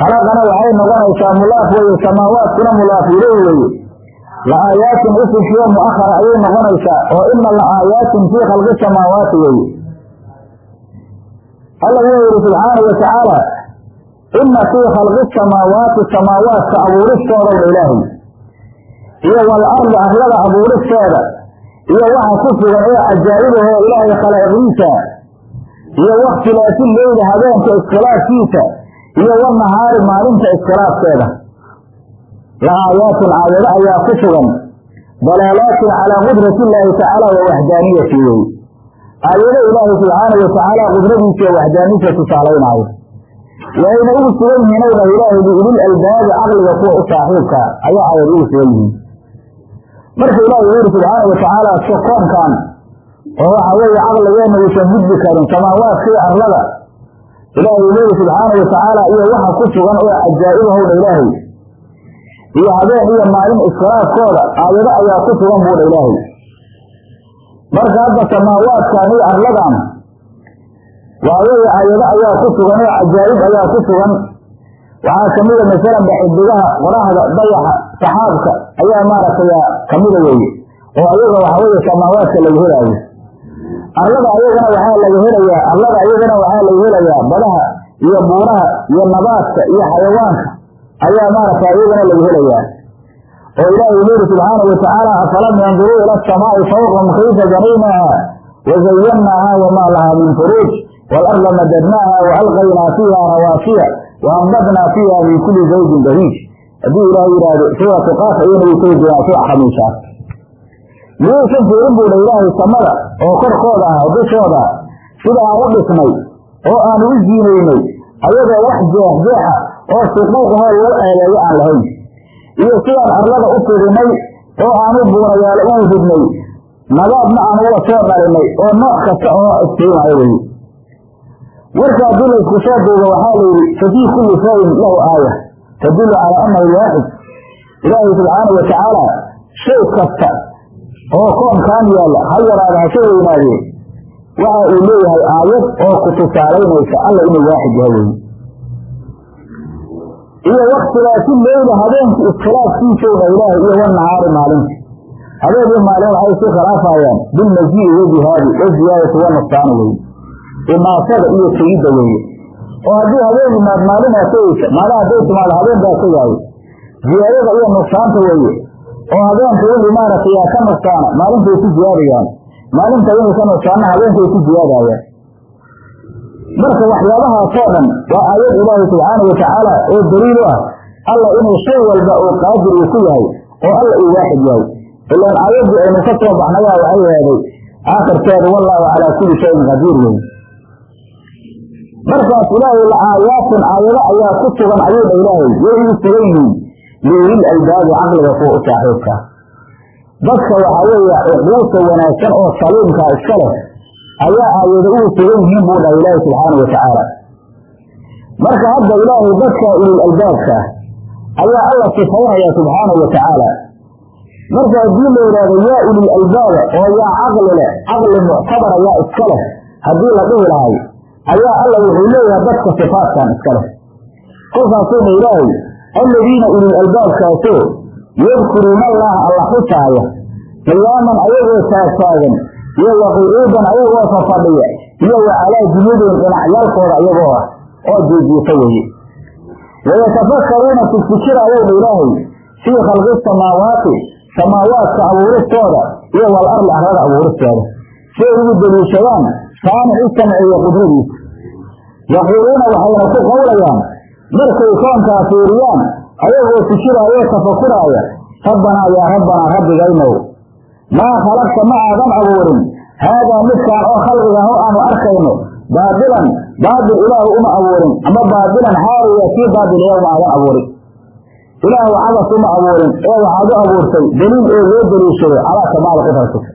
khalaqana waxay noqonaysaa mulaaf weeye samaawaadkuna mulaaf ileyh weeye. La aayaatin isimkiyo mu'ahara ayay noqonaysaa oo ina la aayaatin fii khalqi samaawaati weeye. Alla wuxuu yihi subxaana wa tacaala ina fii khalqi samaawaati samaawaadka abuuristoodaw ilaahay. Iyo walardi arlada abuuristooda iyo waxa ku sugan ee cajaa'ibahoo ilaahay khalaaqiisa iyo wakhtilaafi leyli habeenka iskhilaafkiisa iyo wanahaari maalinta iskhilaafkeeda la aayaatin aayado ayaa ku sugan. Dalaalaatin calaa qudrati illaahi tacaala wa waxdaaniyati wey aayado ilaahay subxaana wa tacaala qudradiisa iyo waxdaaniyisa tusaalaynaayo waxayna ugu sugan yihiin ow dhah ilaahay biulil albaabi caqliga kuwa u saaxiibka ayaa aayad ugu sugan yihiin. Marka ilahi wuxuu yihi subxaana wa tacaala sokoonkan oo waxa weeye caqligeenna uusan gudbi karin samaawaadkii arlada ilaahay yihi subxaana wa tacaala iyo waxa ku sugan oo cajaa'ibahowdha ilaahay. Iyo habeen iyo maalin iskhilaafkooda aayado ayaa ku sugan buudha ilaahay. Marka hadda samaawaadkan iyo arladan waa weeye aayado ayaa ku sugan oo cajaa'ib ayaa ku sugan. Waxaa kamida masalan baxidigaha qoraxda dayaxa saxaabka ayaa maaragtay kamida weeye. Oo ayaga waxa weeye samaawaadka laga helaayo arlada ayagana waxaa laga helayaa arlada ayagana waxaa laga helayaa badaha iyo buuraha iyo nabaadka iyo xayawaanka. Ayaa maaragtay ayagana laga helayaa. Oo ilaahi wuxuu yihi subxaana wa tacaala afalam yanduruu ila asamaai fawqahum kayfa banaynaaha wazayannaaha wamaa lahaa min furuuj waalarda madadnaaha waalqaynaa fiiha rawaasiya waambadnaa fiiha min kuli zawjin bahiij haddii ilaah yidhaahdo suuratu qaaf ayayna way tegi doonaa subax khamiisaa miyaysan fiirin buudha ilaahay samada oo korkooda ah dushooda sida aan u dhisnay oo aan u ziinaynay ayadoo wax jeexjeexa oo suquuqahoo lagu eedeeyo aan lahayn. Iyo sidaan arlada u fidinay oo aanu buunayaalo uu ridnay nabaadna aan uga soo dhalinay oo nooc kasta oo istiimaayo weye warka haddii laysku soo duubo waxaa la yidhi fafii kulli shayin lahu aaya. Tadullu calaa annahu waaxid ilaahay subxaana wa tacaala shay kasta oo koonkaan yaalla ha yaraada hase weynaadee waxa uu leeyahay aayad oo ku tusaalaynaysa alla inuu waaxid yahay weye iyo waktilaafi leyla habeenkii iskhilaafkiisowna ilaahay iyo wanahaari maalinta habeen iyo maalin waxay isu khilaafayaan bilmajii wadihaabi waziyaadati wanustaan weye imaasada iyo tegidda weeye oo haddii habeen tegeysa maalin hadday timaado habeen baa tegaayo ziyaadada iyo nuqsaanta weeye oo habeenka wixii maaragtay ka nuqsaana maalintay ku ziyaadayaan. Maalinta wixii ka nuqsaana habeenkay ku ziyaadayaan. Marka waxyaabahaasoo dhan waa aayad ilaahi subxaana wa tacaala oo daliil u ah alla inuu shay walba uu qaadir uu ku yahay oo alla uu waaxid yahay. Ilaan aayaddii aynu ka soo baxnayaa waxay heeday aakhirkeeda wallaahu calaa kulli shayin qadiir wey markaas ilaahay la aayaatin aayado ayaa ku sugan ayuudha ilaahay way uu sugan yihiin liulil albaabi caqliga kuwa u saaxiibka dadka waxaa weeye cuquusa wanaagsan oo saliimkaa iska leh ayaa aayado ugu sugan yihiin buu dhahay ilaahi subxaana wa tacaala marka hadda ilaahay dadka ulil albaabka ayaa alla sifaynaya subxaana wa tacaala marka haddii la yidhaahdo yaa ulil albaaba oo yaa caqli leh caqli muctabara yaa iska leh haddii la dhihi lahay ayaa alla wuxuu leeyahay dadka sifaadkan iska leh kolkaasuuna ilaahay alladiina ulil albaabkaasoo yadkuruuna allaha alla xusaaya qiyaaman ayagoo taagtaagan iyo wa qucuudan ayagoo fafadhiya iyo wa calaa junuubihim dhinacyaalkooda ayagoo ah oo jiijiita weeye. Wayatafakaruuna fikfikiraayowdha ilaahay fii khalqi samaawaati samaawaadka abuuristooda iyo wal arli arlada abuuristooda. Si ay ugu daliishadaan saamici samciyo qudradiisa. Yaquuluuna waxayna ku qowlayaan markay koonkaa fiiriyaan ayagoo fikiraayoo tafakuraaya rabbanaa yaa rabbanaa rabbigaynow maa khalaqta ma aadan abuurin haadaa midkaan oo khalqigan oo aanu arkayno baadilan baadil ilaahu uma abuurin ama baadilan xaaliya kii baadil ee uma aadan abuurin. Ilaahu cabas uma abuurin ee waxaad u abuurtay daliil oo loo daliishado calaa kamaali qudratika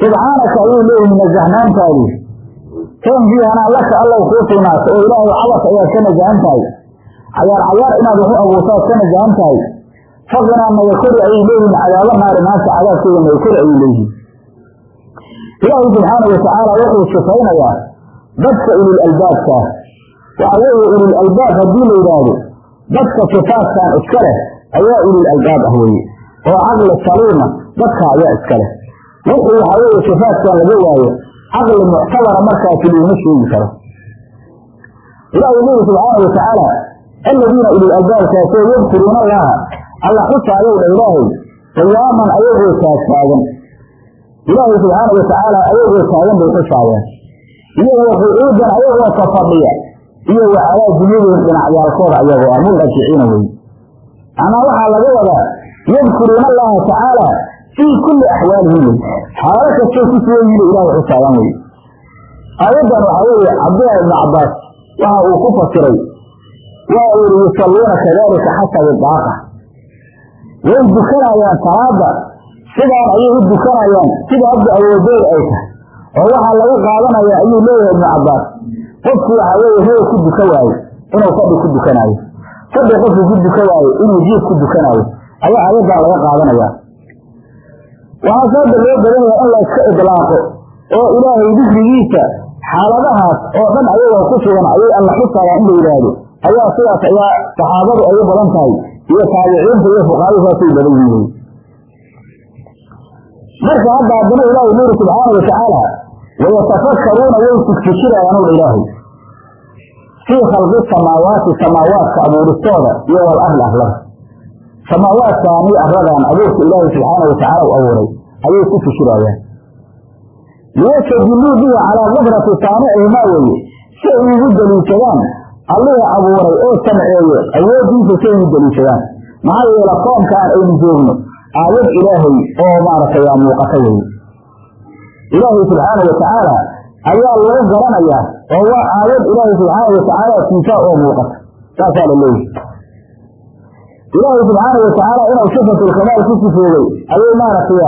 subxaanaka ayuu leeyihi nasahnaantaadii tanfiihanaa laka allow kuu sugnaata oo ilaahu cabas ayaad ka nasahan tahay cayaar cayaar inaad wax u abuurtaad ka nasahan tahay faqinaa naga kori ayay leeyihiin cadaabo naari naarta cadaabkeeda naga kori ayay leeyihiin ilaahu subxaana watacaala wuxuu sifaynayaa dadka ulul albaabka. Waxa weeye ulul albaab haddii la yidhaahdo dadka sifaadkan iska leh ayaa ulul albaab ah weye oo caqli saliima dadka ayaa iska leh. Wuxuu waxa weeye sifaadkan laga waayo caqli muctabara markaasi looma sheegi karo ilaahu leeyi subxaana watacaala aladiina ulul albaabkaasoo yadkuruuna allaha alla xusaayowdha ilaahay qiyaaman ayagoo taagtaagan ilaahay subxaana watacaala ayagoo taagan bay xusaayeen iyo wa qucuudan ayagoo ka fadhiya iyo wa calaa juyubihim dhinacyaalkooda ayagoo ah mulajiciina wey macnaa waxaa laga wadaa yadkuruuna allaha tacaala fii kulli axwaalihim wey xaalo kastay ku sugan yihiin ilaahay xusaayaan wey aayaddan waxaa weeye cabdillahi ibnu cabbaas waxa uu ku fasiray waa yihi yusalluuna kadalika xasabi daaqa way dukanayaan salaada sidaan ayay u dukanayaan sida hadda awoodeed ay tahay oo waxaa lagu qaadanaya ayuu leeyahay ibnu cabbaas qofkii waxaa weeye reer ku duka waayo inuu fadhi ku dukanaayo fadhi qofkii ku duka waayo inuu jiif ku dukanaayo ayaa ayaddan laga qaadanaya waxaa sooda loo badan yahay in la iska idlaaqo oo ilaahay dikrigiisa xaaladahaas oo dhan ayagoo ku sugan ayay alla xusayaan in la yidhaahdo. Ayaa sidaas ayaa saxaabadu ay u badan tahay iyo taabiciinta iyo fuqaadu saasay badan yihiin. Marka hadda haddana ilaahay nuuri subxaana watacaala wayatafakkaruuna way fikfikirayaan udha ilaahay. Fii khalqi samaawaati samaawaadka abuuristooda iyo wal arlada samaawaadkaani arladan abuurka ilaahay subxaana watacaala u abuuray ayay ku fikirayaan liyastadiluu bihi calaa qudrati saamicihimaa weeye si ay ugu daliishadaan allihii abuuray oo samceeye awoodiisa si ay ugu daliishadaan. Maxaa yeele koonkaan aynu joogno aayad ilaahay oo maaragtay aa muuqata weye ilaahay subxaana watacaala ayaa lagu garanayaa oo waa aayad ilaahay subxaana watacaala siisaa oo muuqata. Saasaa la leeyahy ilaahay subxaana watacaala inuu sifatulkamaal ku sifeeyey ayay maaragtay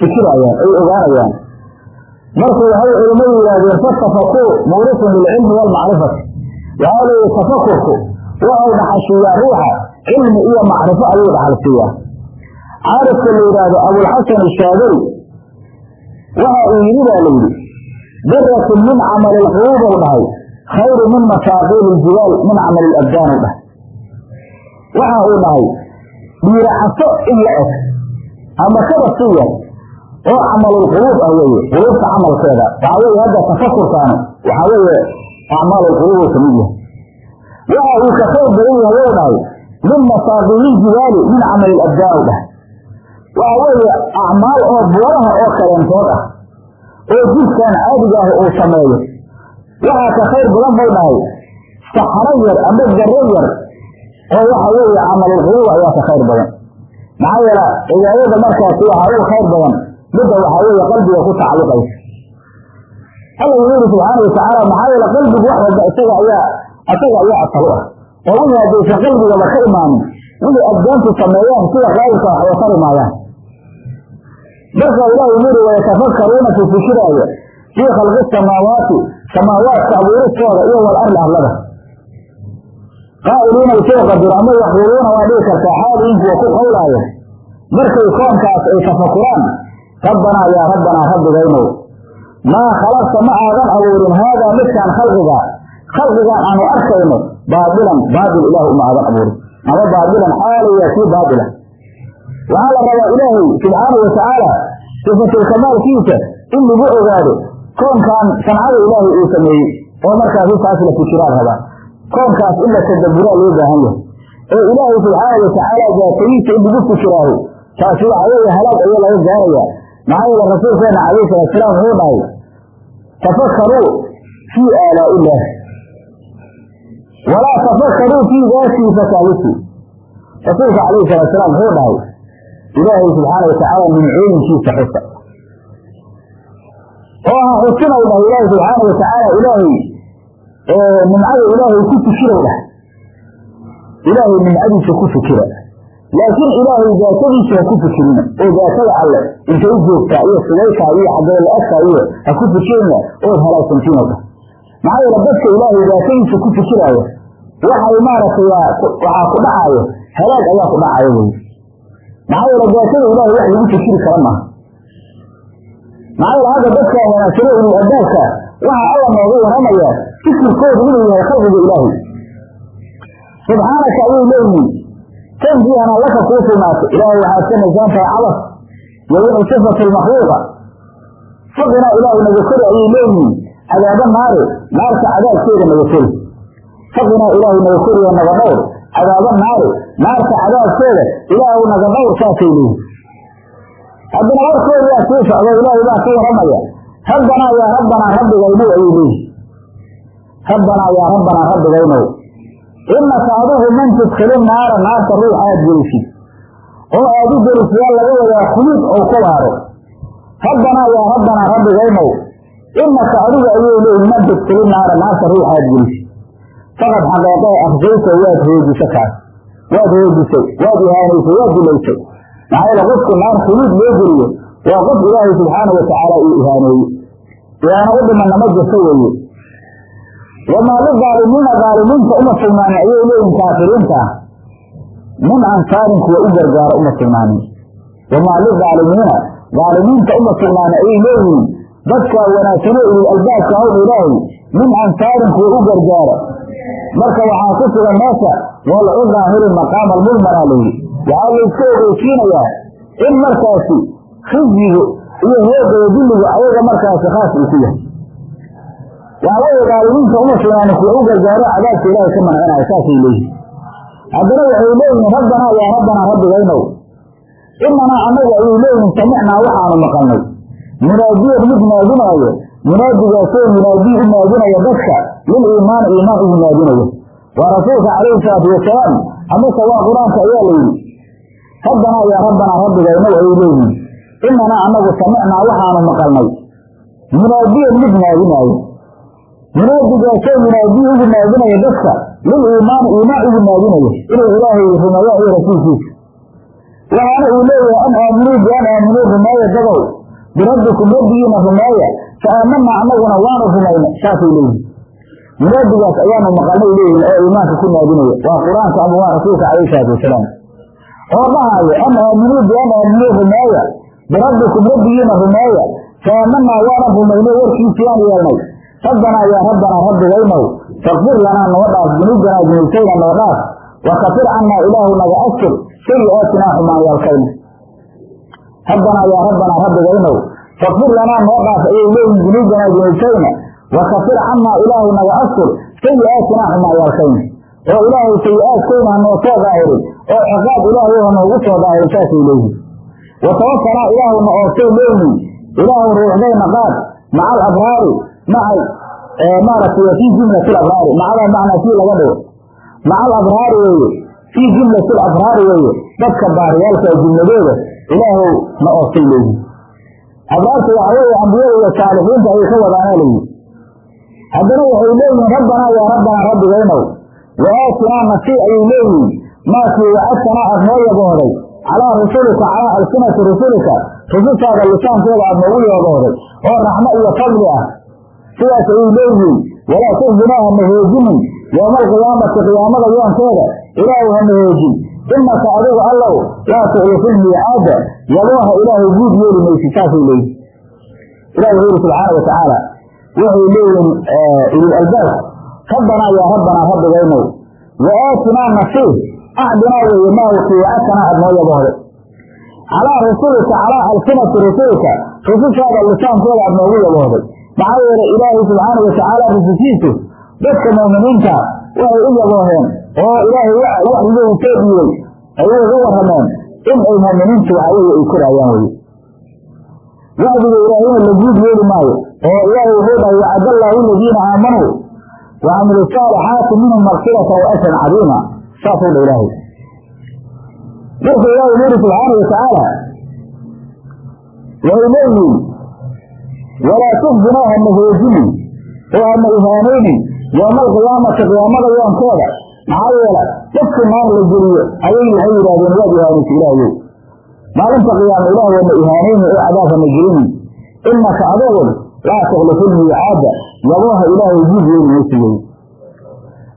fikirayaan ay ogaanayaan. Marka waxay culimmadu yidhaahdeen fatafakur muurisun lilcilmi waalmacrifati waxaa leeyahy tafakurku waxau dhaxashiiyaa ruuxa cilmi iyo macrifo ayuu dhaxalsiiyaa. Caarifka la yidhaahdo abulxasan ashaadari waxa uu yidhi baa la yidhi daratun min camali lquluub ou dhahay khayru min masaaqiil iljibaal min camali labdaan u dhahay waxa uu dhahay dhiiracaso in la eg ama kaba siya oo camalulquluub ah weeye quluubta camalkeeda. Waxaa weye hadda tafakurkaanu waxaa weeye acmaalulquluub uu ka mid yahay. Waxa uu ka khayr badan yahay ou dhahay min masaaqiililjibaali min camali labdaan u dhahay waxa weeye acmaal oo buuraha oo kaleentood ah oo jidkan caadiga ah uu sameeyo. Waxaa ka khayr badan buu dhahay saxaro yar ama garro yar oo waxa weeye camalulquluub ayaa ka khayr badan. Maxaa yeele cibaadada markaasi waxaa ugu khayr badan midda waxaa weeye qalbiga ku tacalluqaysa. Alla wuxuu yidhi subxaana watacaala maxaa yeele qalbigu wax walba isaga ayaa isaga ayaa asal ah. Oo wixii haddaysan qalbigaba ka imaanin wixii abdaantu sameeyaan sida qaayilka waxba tari maayaan marka ilaahi yiri wayatafakkaruuna fi fikiraaya fii khalqi samaawaati samaawaadka abuuristooda iyo wal arli qaa'iliina isoo qadiro ama yaquuluuna waa dhihi kartaa xaaliin kuwa ku qowlaaya markay koonkaas ay tafakuraan rabbanaa yaa rabbanaa rabbigaynow maa khalaqta ma aadan abuurin. Haadaa midkaan khalqiga khalqigaan aanu arkayno baadilan baadil ilaah uma aadan abuurin. Ama baadilan xaalaya kii baadila. Waxaa la rabaa ilaahay subxaana watacaala sifatulkamaalkiisa in lagu ogaado koonkan sancada ilaahay uu sameeyey oo markaasi taas la fikiraan rabaa koonkaas in la tadaburaa loo baahan yahay. Ee ilaahay subxaana watacaala daatadiisa in lagu fikiraayo taasi waxa weeye halaag ayaa laga gaaraya maxaa yeele rasuulkeena calayhi salaatusalaam wuxuu dhahay tafakaruu fii aalaa'i illaah walaa tafakaruu fii daatii fatahliku rasuulka calayhi salaatusalaam wuxuu dhahay ilaahay subxaana watacaala nimcooyinkiisa xusa. Oo ha xusinow dhah ilaahay subxaana watacaala ilaahay nimcada ilaahay ku fikirow dhah ilaahay nimcadiisa ku fikira laakiin ilaahay daatadiisa ha ku fikirina oo daatada alle intay joogtaa iyo sugaytaa iyo xaggee iyo ha ku fikirina ood halaagsantiinow dhah maxaa yeele dadka ilaahay daatadiisa ku fikiraayo waxay maaragtay waxaa ku dhacaayo halaag ayaa ku dhacayo wey maxaa yeele daatada ilaahay wax lagu fikiri kara maaha maxaa yeele hadda dadka wanaagsano ulul albaabka waxa alla nooga waramayaa fikirkoodu inuu yahay khalqiga ilaahay subxaanaka ayay leeyihiin tanziihana laka kuu sugnaatay ilaahay waxaad ka tahay cabas yowinu sifatu lmakhluuqa faqina ilaahay naga kori ayay cadaaba naari naarta cadaabkeeda naga kori faqina ilaahay naga koriyo naga dhowr cadaaba naari naarta cadaabkeeda ilaahu naga dhowr saasay leeyihiin haddana warkoodaa sii socdo ilaahay baa ka waramaya rabbanaa yaa rabbanaa rabbigaynow ayay leeyihiin rabbanaa yaa rabbanaa rabbigaynow inaka adigu man tudkili naara naarta ruux aad gelisid. Oo aad u gelisiyaa laga wadaa khuluud oo ku waaro rabbanaa yaa rabbanaa rabbigaynow inaka adigu ayay leeyihiin man tudkili naara naarta ruux aad gelisid. Faqad xaqeeqee akhsayta waad hoojisa kaas. Waad hoojisay waad ihaanaysay waad dilaysay. Maxaa yeele qofku naar khuluud loo geliyo waa qof ilaahay subxaana watacaala uu ihaaneeye ihaano u dhimanna ma jirto weeye wamaa lidaalimiina daalimiinta uma sugnaanin ayay leeyihiin kaafiriinta ah min ansaarin kuwa u gargaara uma sugnaanin wamaa lidaalimiina daalimiinta uma sugnaanin ayay leeyihiin dadka wanaagsano ulul albaabka hawdha ilaahay min ansaarin kuwa u gargaara marka waxaa ku sugan meesha walcu daahiri maqaama almulmana layidhi waxaa layska ogeysiinayaa in markaasi khizyigu iyo hoogaya dilligu ayaga markaasi khaas uu ku yahay waxaa weeye daalimiinta uma sugnaanin kuwa u gargaaro cadaabka ilaahay ka mancinaya saasay leeyihiin haddana waxay leeyihiin rabbanaa yaa rabbanaa rabbigaynow inanaa annagu ayay leeyihiin samicnaa waxaanu maqalnay. Munaadiyan mid naadinaayo munaadigaasoo munaadii u naadinaya dadka lil iimaani iimaan ugu naadinaya waa rasuulka calayhi salaatu wasalaam amase waa qur'aanka ayaa layidhi rabbanaa yaa rabbanaa rabbigaynow ayay leeyihiin inanaa annagu samicnaa waxaanu maqalnay. Munaadiyan mid naadinaayo munaadigaasoo munaadii ugu naadinaya dadka. Lil iimaani iimaan ugu naadinaya inuu ilaahay rumeeyo iyo rasuulkiisa. Waxaana uu leeyahay an aaminuu bian aaminuu rumeeya dadow birabbikum rabbigiina rumeeya. Fa aamanaa annaguna waanu rumayna saasay leeyihiin munaadigaas ayaanu maqalnay leeyihiin oo iimaanka ku naadinaya waa qur'aanka ama waa rasuulka calayhi salaatu wasalaam. Oo dhahaayo an aaminuu bian aaminuu rumeeya. Birabbikum rabbigiina rumeeya. Fa aamanaa waanan rumaynay warkiisi waan yeelnay rabbanaa yaa rabbanaa rabbigaynow fakfir lanaa noo dhaaf dunuubanaa dunuubtayna noo dhaaf wakafir cannaa ilaahu naga astur sayi-aatinaa xumaanyaalkayna rabbanaa yaa rabbanaa rabbigaynow fakfir lanaa noo dhaaf ayay leeyihiin dunuubanaa dunuubtayna wakafir cannaa ilaahu naga astur sayi-aatinaa xumaanyaalkayna oo ilaahay sayi-aadkayna hanoo soo daahirin oo ciqaab ilaahay hanoogu soo daahirin saasay leeyihiin watawafanaa ilaahuna oosay leeyihiin ilaahu ruuxdayna qaad maca alabraari maca maaragtay fii jumlati alabraari macada macnaa sii laga dhigo maca alabraari weeye fii jumlati alabraari weeye dadka baariyaalka jumladooda ilaahow na oostay leeyihiin abraarta waxa weeye ambiyada iyo saalixiinta ayay ka wadaana leeyihiin haddana waxay leeyihiin rabbanaa yaa rabbanaa rabbigaynow wa-aatinaa nasii ayay leeyihiin maakii wacadtanaa aad noo yaboohday calaa rusulika calaa alsinati rusulika rusushaada lisaankooda aad noogu yaboohday oo raxmo iyo fadli ah sidaas ayay leeyihiin. Walaa tuxzinaa hana hoojinin alqiyaamati qiyaamada yoonkeeda ilaahu hana hoojin inaka adigu allow laa tuxlifu lmiicaada yabooha ilaahay guud yeeli maysid saasay leeyihiin ilahi wuxuu yidhi subxaana wa tacaala leeyihiin ulul albaab rabbanaa yaa rabbanaa rabbigaynow wa aatinaa nasiih acdinaa weeye maawkii wacadtanaa aad noo yaboohday calaa rusulika calaa alsinati rusulika rusushaada lisaankooda aad noogu yaboohday maxaa yeelay ilaahay subxaana watacaala rusushiisu dadka muuminiinta waxay u yabooheen oo ilaahay waxyiga uu soo dhiibay ayay uga warrameen in ay mu'miniintu waxa weye ay koraayaan weye wacdiga ilaahayna la guud yeeli maayo oo ilaahay wuxuu dhahay wacadallaahu aladiina aamanuu wa camilu saalixaati minhum makfirata wa ajran cadiima. Saasuu dha ilaahay. Marka ilaahay wuxu yidhi subxaana watacaala waxay walaa tuxzinaa hana hoojinin oo hana ihaanaynin yooma alqiyaamati qiyaamada yoonkeeda maxaa yeela dadki naar la geliyo ayay waxay yidhahdeen waad ihaanaysa ilaahayow maalinta qiyaama ilaah wana ihaanayni oo cadaab hana gelinin inaka adugun laa tuklifu lmiicaada yabooha ilaahay guud weyn maysigey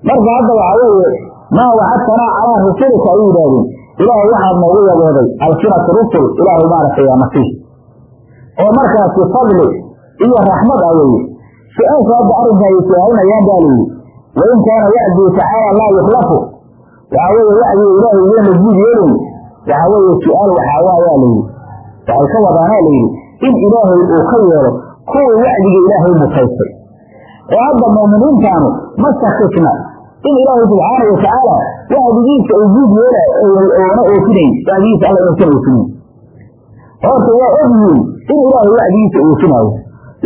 marka hadda waxaa weeye maa wacadtanaa calaa rusulika ay yidhaahdeen ilaahay waxaad noogu yabooday alsinatu rusul ilaahay maaragtay yaa nasiih oo markaasi fadli iyo raxmad ah weye su'aasha hadda arrinka ay su'aalinayaan baa layidhi wain kaana wacdii tacaala laa yukhlafu waxaa weeye wacdiga ilaahay iyoon la guud yeelin waxaa weeye su'aal waxaa waayaa layidhi waxay ka wadaanaa layidhi in ilaahay uu ka yeelo kuwii wacdiga ilaahay mutaystay oo hadda mu'miniintaanu ma sakisna in ilaahay subxaana watacaala wacdigiisa uu guud yeela oona oofinayn wacdigiisa alla inuusan oofinayn horta waa ogyihiin in ilaahay wacdigiisa oofinaayo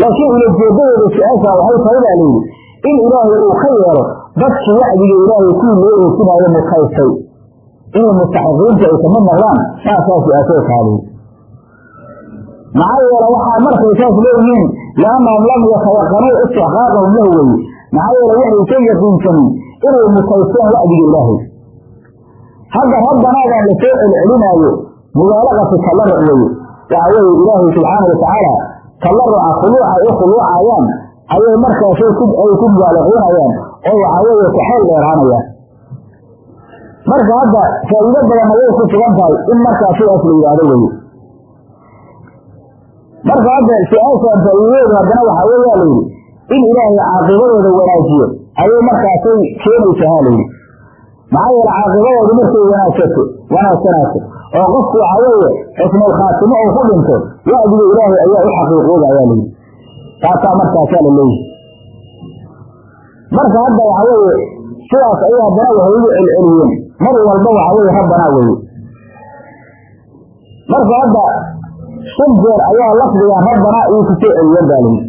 laakiin ulajeedadooda su'aasha waxay tahay baa layidhi in ilaahay uu ka yeelo dadkii wacdiga ilaahay kuwii loo oofinaayo mutaystay inay mustaxiqiinta ay noqdaan saasaa su'aashada tahalayidhi maxaa yeele waxaa markay saas leeyihiin liannahum lam yatayaqanuu istixqaaqahum lahu weye maxaa yeele waxaysan yaqiinsanin inay mutaysteen wacdiga ilaahay. Hadda rabbanaadan la soo celcelinaayo mubaalaqatu tallaruc weye waxa weye ilaahay subxaana watacaala tallaruca khuluuca ay khuluucayaan ayay markaasay ay ku mubaalaqiinayaan oo waxaa weeye ku xeel dheeraanayaan marka hadda faa'iido badanna way ku sugan tahay in markaa sidaas la yidhaahdo weye marka hadda su'aashaan faa'iidadeedu haddana waxaa weeyaa layidhi in ilaahay caaqibadooda wanaajiyo ayay markaasay keenaysaa ha layidhi maxaa yeele caaqibadoodu markay wanaagsato wanaagsanaato oo qofku waxaa weeye xusnul khaatimo uu ku dhinto wacdiga ilaahay ayaa u xaqiiqooda ayaa layidhi taasaa markaasaa la leeyihi marka hadda waxaa weeye sidaas ayay haddana waxay ugu celceliyeen. Mar walba waxaa weeye rabbanaa weye marka hadda shan jeer ayaa lafdigan rabbanaa ii ku soo celiyeen baa layidhi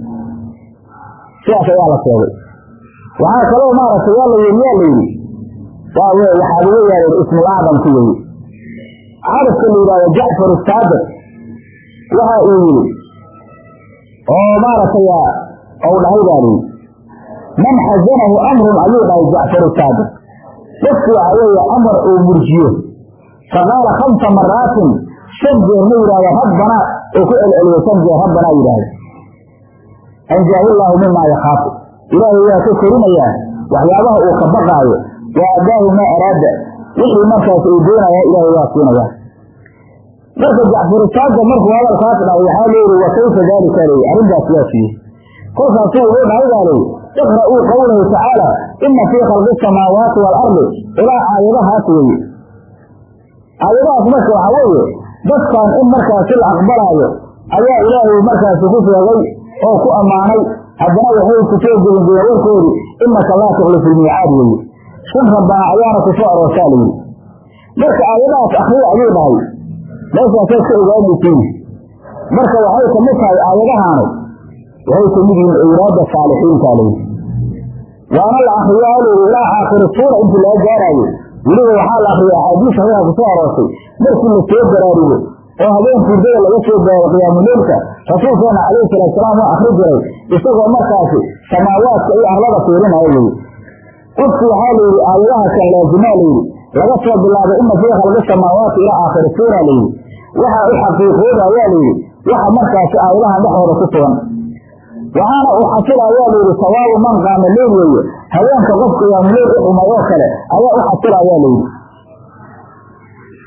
sidaas ayaa la sheegay. Waxaa kaloo maaragtay waa la yidhi yaa layidhi waa waxaa laga yaadeen ismul acdamku weye carabka la yidhahdo jacfar saadiq waxa uu yidhi oo maaragtay ou dhahay baa layidhi man xasanahu amrun ayuu dhahay jacfaru saadiq qofki waxa weeye amar uu murjiyo. Faqaala khamsa maraatin shan jeer ma yidhahdo rabbanaa oo ku celceliyo shan jeer rabbanaa yidhaahdo anjaahu llaahu mimaa yakhaafu ilaahay waa ka korinayaa waxyaabaha uu ka baqaayo. Wa addaahu maa araada wixii markaas uu doonaya ilaahay waa siinayaa marka jacfuritaanka markuu hadalkaas dhahay waxaa leeyihi wa kayfa daalika leeyi arrintaas waa siiyey. Kolkaasu wuxuu dhahay baa leeyi iqra'uu qawlahu tacaala ina fii khalqi samaawaati waalardi ilaa aayadahaas weeye. Aayadahaas marka waxaa weeye dadkan in markaasi la aqbalaayo ayaa ilaahay markaasi ku sheegay oo ku ammaanay. Haddana waxay ku soo gelingeyen warkoodii inaka laa tukhlifu lmiicaad weeye shan rabbana ayaana ku soo aroortaa layidhi marka aayadahaas akriya ayuu dhahay. Meeshaasaad ka ogaanaysiin marka waxay ka mid tahay aayadahaanu waxay ka mid yihiin owlaada saalixiinta layidhi waana la akriyaa layidhi ilaa suura intii laga gaaraayo. Weliba waxaa la akriya axaadiis saxiixa ku soo aroortay markii la soo baraarugo oo habeen furdada laga soo gaaro qiyaamuleylka rasuulkeena calayhi salaatusalaam waa akri jiray. Isagoo markaasi samaawaadka iyo arlada fiirinaya. weye qofki waxaa layidhi aayadaha kan laazimaa layidhi laga soo bilaabay ina fii khalqi samaawaati ilaa aakhiri suura layidhi waxa u xaqiiqooda ayaa layidhi waxa markaasi aayadahan dhexdooda ku sugan. Waxaana uu xasila ayaa layidhi sawaabu man qaama leyl weeye habeenka qof qiyaamuleyl u qumay oo kale ayaa u xasila ayaa layidhi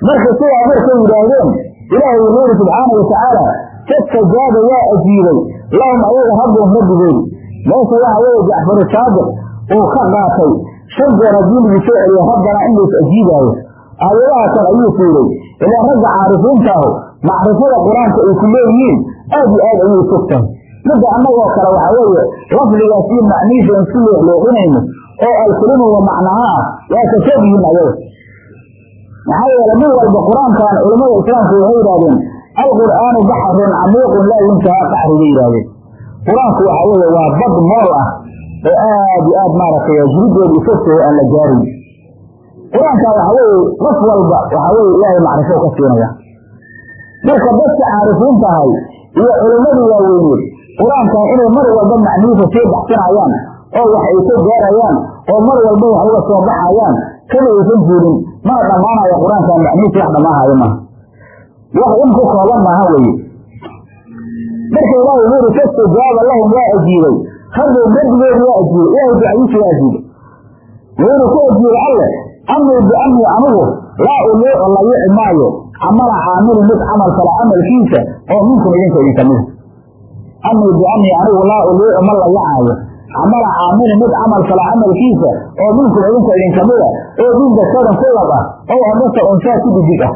marka sidaa markay yidhaahdeen ilaahay wuxuu yidhi subxaana watacaala fastajaaba waa ajiibay lahum ayaga rabbuhum rabbigoodi meesha waxa weeye jacfaru saadiq uu ka qaatay shan jeer haddii lagu soo celiyo rabbanaa in lays ajiibaayo aayadaha kan ayuu fiiray ilaan ragga caarifiinta ahu macrifada qur'aanka ay ku leeyihiin aad iyo aad ayay fog tahay midda annagoo kale waxaa weeye lafdigaas iyo macnihiisa in si leexleexinayno oo alkelimu wa macnahaa waa ka soog yihiin ayaga maxaa yeele mid walba qur'aankan culamada islaamku waxay yidhahdeen alqur'aanu baxrun camiiqun laa yuntaha qaxri bay yidhahdeen qur'aanku waxa weeye waa bad mool ah oo aad iyo aad maaragtay jirideedu ifogteeda aan la gaarin. Qur'aanka waxa weeye qof walba waxa weye ilaahay macrifo ka siinaya marka dadka caarifiinta ahay iyo culimmadii waaweyneed qur'aankan inay mar walba macnihiisa soo baxsanayaan oo wax ay ka gaarayaan oo mar walba wax uga soo baxayaan kama aysan jirin mana dhammaanayo qur'aankan macnihiisa wax dhammaanayo maaha. Wax in ku kooban maaha weye marka ilaahay wuxuu yidhi fastajaaba lahum waa ajiibay haddow rabbigeedu waa ajiibay ilaahay ducadiisa waa ajiibay wuxuuna ku ajiibay alle amrii biamri anigu laa uliicu la yici maayo. Camala caamilin mid camal kale camalkiisa oo minkum idinka idin kamida amrii biamri anigu laa uliicu ma la yacaayo. Camala caamilin mid camal kale camalkiisa oo minkum idinka idin kamida oo min dakaran ku lab ah oo amase unsaa ku dhidig ah.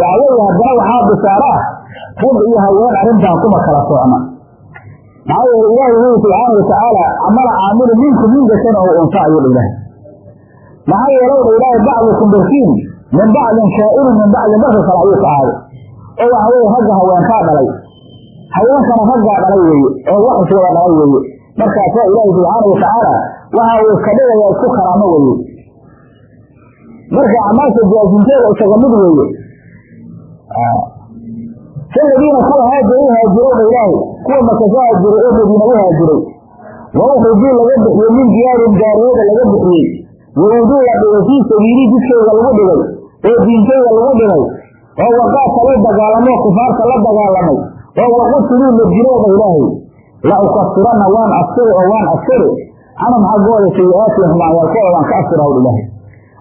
Waxa weeye haddana waxaa bisaara ah rag iyo haween arrintan kuma kala socna maxaa yeele ilaahi wuxuu subxaana watacaala camala caamilu minkum min dakaran oo unsa ayuu dha ilaahay maxaa yeelay dha ilaahay bacdukum barkiin min bacdin shaa'irun min bacdin barka kale ayuu ka oo waxa weeye ragga haweenkaa dhalay haweenkana raggaa dhalay weeye oo wax iswada dhalay weeye markaasaa ilaahi subxaana watacaala waxa uu iska dhigayaa isku karaamo weeye marka acmaasha jaasinteeda isaga mid weeye kaladiina kuwa haajira u haajirowdha ilaahay. Kuwa makasa haajiray oo madiina u haajiray wa ukhrijuu laga bixiyey min diyaarin daariyada laga bixiyey wawuduu la dhigay fii sabiili jidkayga lagu dhigay oo diinkayga lagu dhigay. Oo waqaata la dagaalamoo kufaarta la dagaalamay. Oo waqutiluu la dilooda ilaahay. La ukafiranna waan astiri oo waan astiri canhum xaggooda sayi-aatihim xumaanyaalkooda waan ka astira hawdh ilaahay.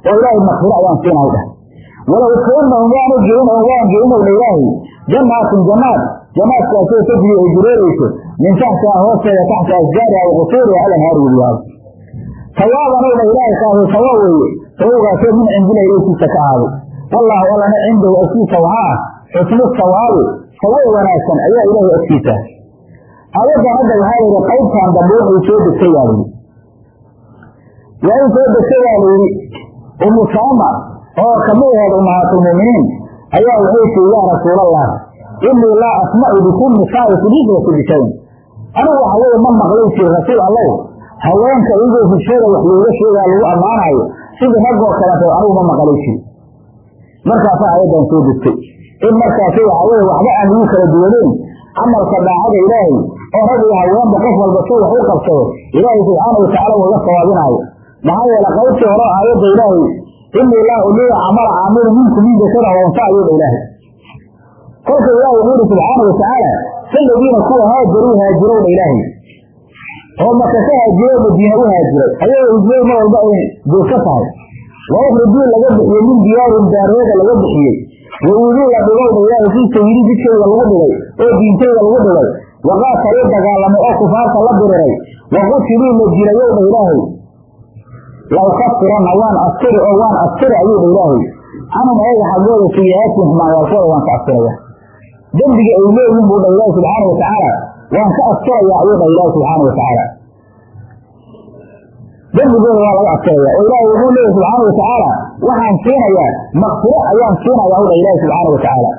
Oo ilaahay makfiro ayaan siina hawdhah walow udkilannahum waanu oo waan gelinowdha ilaahay jannaatin jannaad jannaadkaasoo tajri ay dureerayso min taxtiha hoosteeda taxta asjaariha wa qusuuriha alanhaari weliyaaba tawaabanowdha ilaahay kaasu tawa weeye. Tawowgaasoo min cindila ilaykiisa ka ahaaday wallaahu allana cindahu agtiisa waxaa ah xusnu sawaabi sawow wanaagsan ayaa ilaahay agtiisa ayadan hadda waxaa layidhi qaybtan dambe waxay soo degtay baa layidhi in soo degtay baa layidhi umu saama oo ka mid aheed ummahaatulmu'miniin ayaa waxay tii yaa rasuulallah inii laa asmacu bikum nisaa'i fidisla kulli shayin anigu waxa weye ma maqlay jiri rasuul allow haweenka iyagoo hishada wax looga sheegaa lagu ammaanayo sidii raggoo kaleeto anigu ma maqlay jiri markaasaa ayadan soo degtay. In markaasi waxa weye waxba aan lagu kala duwaneyn camalka daacada ilaahay oo rag iyo haweenba qof walba si wax u qabsado ilaahay subxaana watacaala uga sawaabinaayo. Maxaa yeele qaybtii hore aayadda ilaahay inii laa uliicu camala caamilu minkum min ayuudha ilaahay kolka ilaahi wuxuu ihi subxaana watacaala kaladiina kuwa haajaruu haajirowdha ilaahay oo maka ka haajiro madiina u haajiray ayagoo hijrada mar walba ay duurka tahay wa ukhrijuu laga bixiyey min diyaarin daareeda laga bixiyey wa la dhigowdha ilaahay fii sabiili jidkayga lagu dhigay oo diintayga lagu dhigay waqaataluu dagaalamay oo kufaarta la diriray wa qutiluu la jirayowdha ilaahay la ukafiranna waan astiri oo waan astiri ayuudha ilaahay canhum ayaga xaggooda sayi-aatihim xumaanyaalkooda waan ka astiraya dembiga ay leeyihiin buu dha ilaahi subxaana watacaala waan ka astiraya ayuu dha ilaahi subxaana watacaala dembigooda waa laga astiraya oo ilaahay wuxuu leeyahy subxaana watacaala waxaan siinayaa makfiro ayaan siinaya u dha ilaahi subxaana watacaala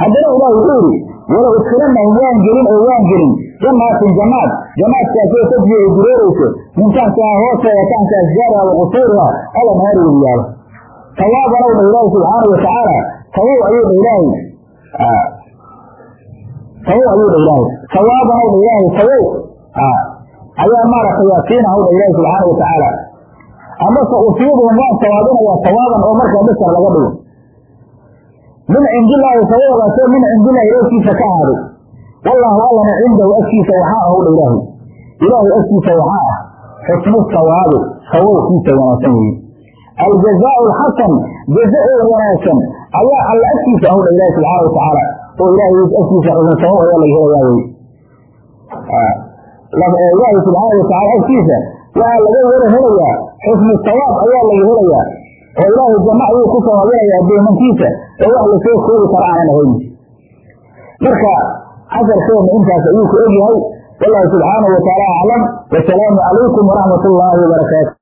haddana ilahi wuxuu yidhi wala udkilannahum waan gelin oo waan gelin jannaatin jannaad jannaadkaasoo tajri ay dureerayso min taxtihaa hoosteeda taxta asjaariha wa qusuuriha alanhaari weliyaaba tawaabanow dha ilaahi subxaana watacaala tawow ayuu dha ilaahay tawow ayuu dha ilaahay. Tawaabanow dha ayaa maaragtay yaasiinahaw dha ilaahi subxaana watacaala amase usiibuhum waan tawaabinayaa tawaaban oo markaa basar laga dhigo. Min cindilaahi tawabadaasoo min cindilaahi agtiisa ka ahaaday wallaahu allana cindahu agtiisa waxaa ahw dha ilaahay ilaahay agtiisa waxaa ah xusnu sawaabi sawowkiisa wanaagsan weeye. Aljazaau alxasan jaza oo wanaagsan ayaa alla agtiisa ahw dha ilaahi subxaana watacaala oo ilaahay agtiisa xusnu sawaab ayaa laga helayaa weye ilaahay subxaana watacaala agtiisa waxaa laga hela helayaa xusnu sawaab ayaa laga helayaa oo ilaahay janno ayuu ku sawaabinayaa adoomankiisa oo wax la soo koobi kara aanan ahayn. Marka casarkeena intaas ayuu ku egyahay. Wallahu subxaanahu wataala aclam wasalaamu calaykum waraxmat ullaahi wabarakaatu